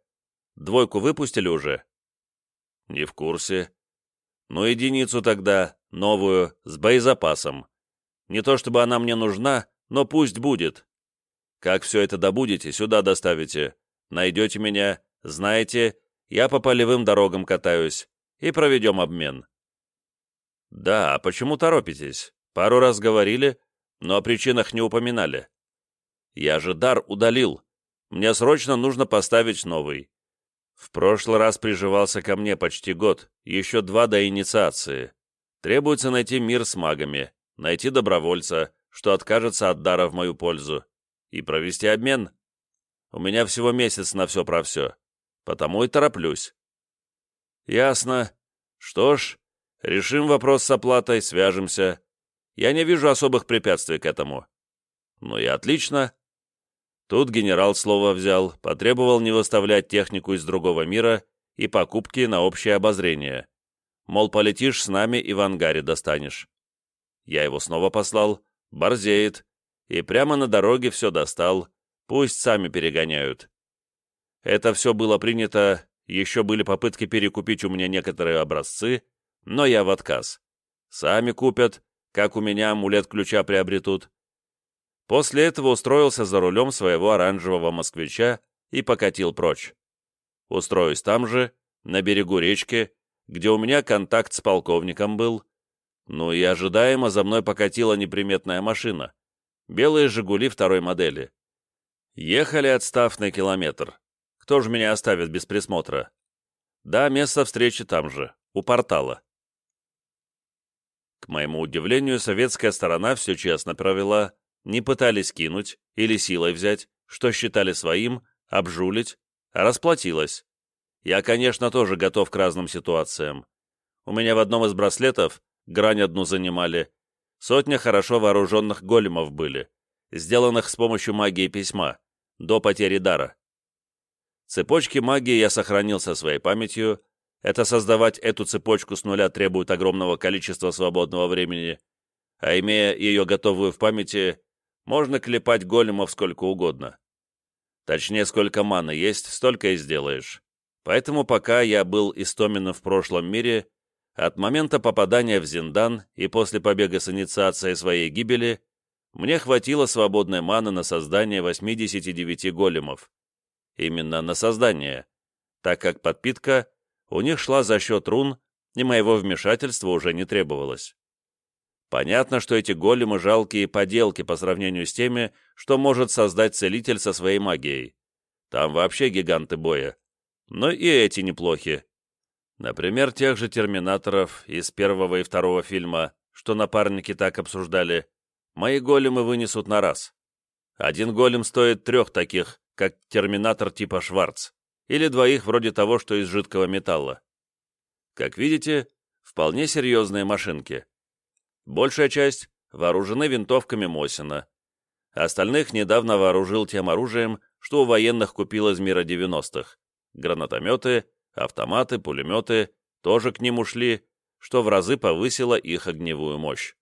Двойку выпустили уже? Не в курсе. Ну, единицу тогда, новую, с боезапасом. Не то чтобы она мне нужна, но пусть будет. Как все это добудете, сюда доставите. Найдете меня, знаете, я по полевым дорогам катаюсь, и проведем обмен. Да, а почему торопитесь? Пару раз говорили, но о причинах не упоминали. Я же дар удалил. Мне срочно нужно поставить новый. В прошлый раз приживался ко мне почти год, еще два до инициации. Требуется найти мир с магами, найти добровольца, что откажется от дара в мою пользу, и провести обмен. У меня всего месяц на все про все, потому и тороплюсь. Ясно. Что ж, решим вопрос с оплатой, свяжемся. Я не вижу особых препятствий к этому. Ну и отлично. Тут генерал слово взял, потребовал не выставлять технику из другого мира и покупки на общее обозрение. Мол, полетишь с нами и в ангаре достанешь. Я его снова послал, борзеет, и прямо на дороге все достал, пусть сами перегоняют. Это все было принято, еще были попытки перекупить у меня некоторые образцы, но я в отказ. Сами купят, как у меня амулет ключа приобретут. После этого устроился за рулем своего оранжевого москвича и покатил прочь. Устроюсь там же, на берегу речки, где у меня контакт с полковником был. Ну и ожидаемо за мной покатила неприметная машина. Белые «Жигули» второй модели. Ехали, отстав на километр. Кто же меня оставит без присмотра? Да, место встречи там же, у портала. К моему удивлению, советская сторона все честно провела, не пытались кинуть или силой взять, что считали своим, обжулить, а расплатилась. Я, конечно, тоже готов к разным ситуациям. У меня в одном из браслетов, грань одну занимали, сотня хорошо вооруженных големов были, сделанных с помощью магии письма, до потери дара. Цепочки магии я сохранил со своей памятью, это создавать эту цепочку с нуля требует огромного количества свободного времени, а имея ее готовую в памяти, можно клепать големов сколько угодно. Точнее, сколько маны есть, столько и сделаешь. Поэтому пока я был истомен в прошлом мире, от момента попадания в Зиндан и после побега с инициацией своей гибели, мне хватило свободной маны на создание 89 големов. Именно на создание, так как подпитка у них шла за счет рун, и моего вмешательства уже не требовалось. Понятно, что эти големы жалкие поделки по сравнению с теми, что может создать целитель со своей магией. Там вообще гиганты боя. Но и эти неплохи. Например, тех же терминаторов из первого и второго фильма, что напарники так обсуждали, мои големы вынесут на раз. Один голем стоит трех таких, как терминатор типа Шварц, или двоих вроде того, что из жидкого металла. Как видите, вполне серьезные машинки. Большая часть вооружены винтовками Мосина. Остальных недавно вооружил тем оружием, что у военных купил из мира 90-х. Гранатометы, автоматы, пулеметы тоже к ним ушли, что в разы повысило их огневую мощь.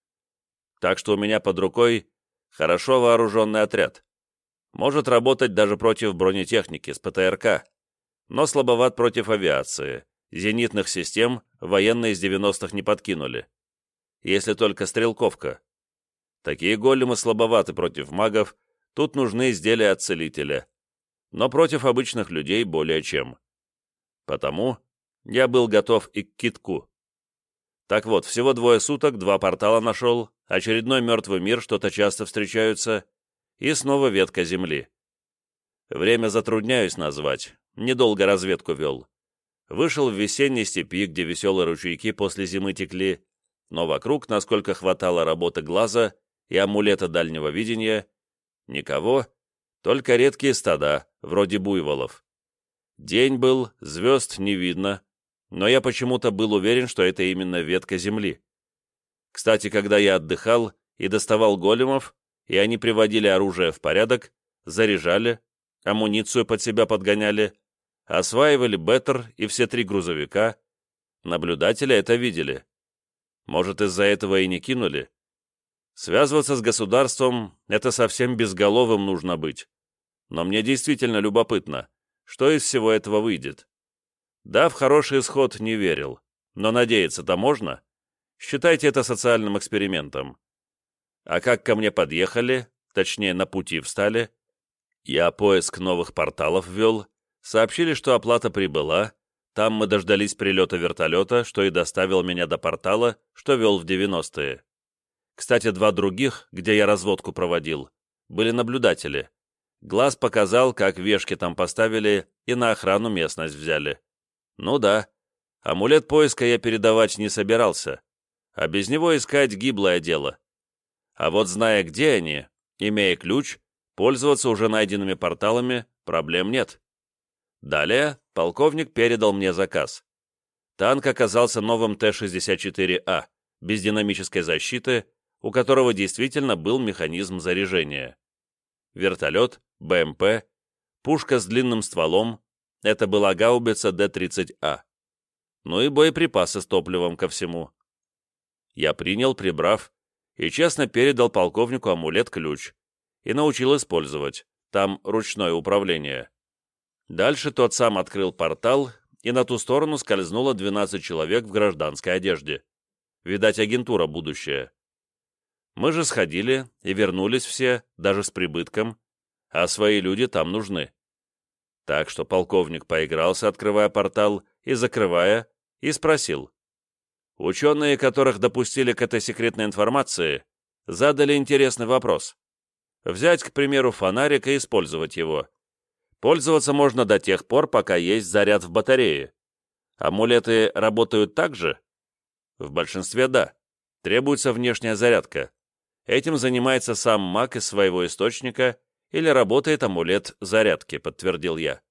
Так что у меня под рукой хорошо вооруженный отряд. Может работать даже против бронетехники с ПТРК, но слабоват против авиации. Зенитных систем военные из 90-х не подкинули если только стрелковка. Такие големы слабоваты против магов, тут нужны изделия от целителя. Но против обычных людей более чем. Потому я был готов и к китку. Так вот, всего двое суток, два портала нашел, очередной мертвый мир, что-то часто встречаются, и снова ветка Земли. Время затрудняюсь назвать, недолго разведку вел. Вышел в весенней степи, где веселые ручейки после зимы текли, но вокруг, насколько хватало работы глаза и амулета дальнего видения, никого, только редкие стада, вроде буйволов. День был, звезд не видно, но я почему-то был уверен, что это именно ветка земли. Кстати, когда я отдыхал и доставал големов, и они приводили оружие в порядок, заряжали, амуницию под себя подгоняли, осваивали Беттер и все три грузовика, наблюдатели это видели. Может, из-за этого и не кинули? Связываться с государством — это совсем безголовым нужно быть. Но мне действительно любопытно, что из всего этого выйдет. Да, в хороший исход не верил, но надеяться-то можно. Считайте это социальным экспериментом. А как ко мне подъехали, точнее, на пути встали, я поиск новых порталов ввел, сообщили, что оплата прибыла, там мы дождались прилета вертолета, что и доставил меня до портала, что вел в 90-е. Кстати, два других, где я разводку проводил, были наблюдатели. Глаз показал, как вешки там поставили и на охрану местность взяли. Ну да, амулет поиска я передавать не собирался, а без него искать гиблое дело. А вот зная, где они, имея ключ, пользоваться уже найденными порталами проблем нет. Далее полковник передал мне заказ. Танк оказался новым Т-64А, без динамической защиты, у которого действительно был механизм заряжения. Вертолет, БМП, пушка с длинным стволом, это была гаубица Д-30А. Ну и боеприпасы с топливом ко всему. Я принял, прибрав, и честно передал полковнику амулет-ключ и научил использовать, там ручное управление. Дальше тот сам открыл портал, и на ту сторону скользнуло 12 человек в гражданской одежде. Видать, агентура будущее. Мы же сходили и вернулись все, даже с прибытком, а свои люди там нужны. Так что полковник поигрался, открывая портал и закрывая, и спросил. Ученые, которых допустили к этой секретной информации, задали интересный вопрос. Взять, к примеру, фонарик и использовать его. Пользоваться можно до тех пор, пока есть заряд в батарее. Амулеты работают так же? В большинстве да. Требуется внешняя зарядка. Этим занимается сам маг из своего источника или работает амулет зарядки, подтвердил я.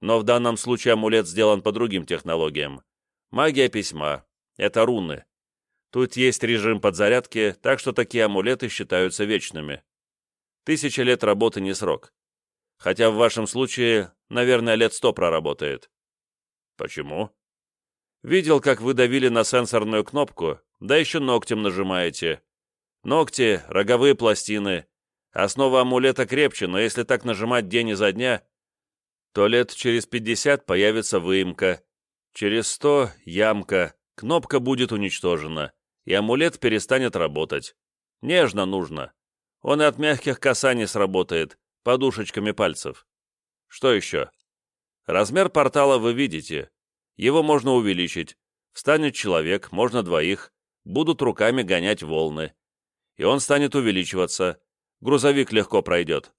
Но в данном случае амулет сделан по другим технологиям. Магия письма. Это руны. Тут есть режим подзарядки, так что такие амулеты считаются вечными. Тысяча лет работы не срок. Хотя в вашем случае, наверное, лет сто проработает. Почему? Видел, как вы давили на сенсорную кнопку, да еще ногтем нажимаете. Ногти, роговые пластины, Основа амулета крепче, но если так нажимать день изо дня, то лет через 50 появится выемка, через 100 — ямка, кнопка будет уничтожена, и амулет перестанет работать. Нежно нужно. Он и от мягких касаний сработает, подушечками пальцев. Что еще? Размер портала вы видите. Его можно увеличить. Встанет человек, можно двоих, будут руками гонять волны. И он станет увеличиваться, грузовик легко пройдет.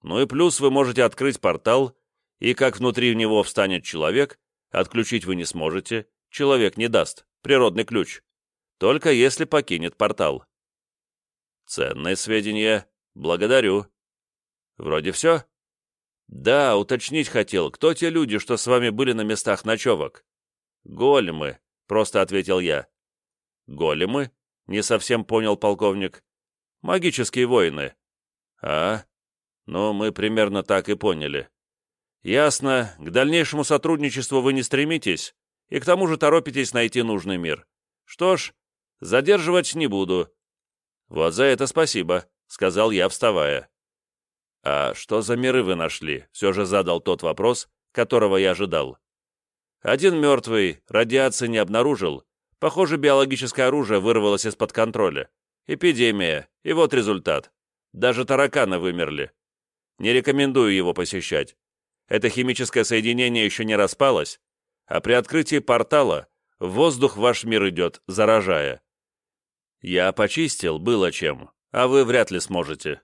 Ну и плюс вы можете открыть портал, и как внутри него встанет человек, отключить вы не сможете, человек не даст, природный ключ. Только если покинет портал. Ценные сведения. Благодарю. Вроде все? Да, уточнить хотел, кто те люди, что с вами были на местах ночевок? Големы, просто ответил я. Големы? Не совсем понял полковник. Магические воины. А? Ну, мы примерно так и поняли. Ясно, к дальнейшему сотрудничеству вы не стремитесь, и к тому же торопитесь найти нужный мир. Что ж, задерживать не буду. Вот за это спасибо, сказал я, вставая. А что за миры вы нашли? Все же задал тот вопрос, которого я ожидал. Один мертвый, радиации не обнаружил. Похоже, биологическое оружие вырвалось из-под контроля. Эпидемия, и вот результат. Даже тараканы вымерли. Не рекомендую его посещать. Это химическое соединение еще не распалось, а при открытии портала в воздух ваш мир идет, заражая. Я почистил, было чем, а вы вряд ли сможете.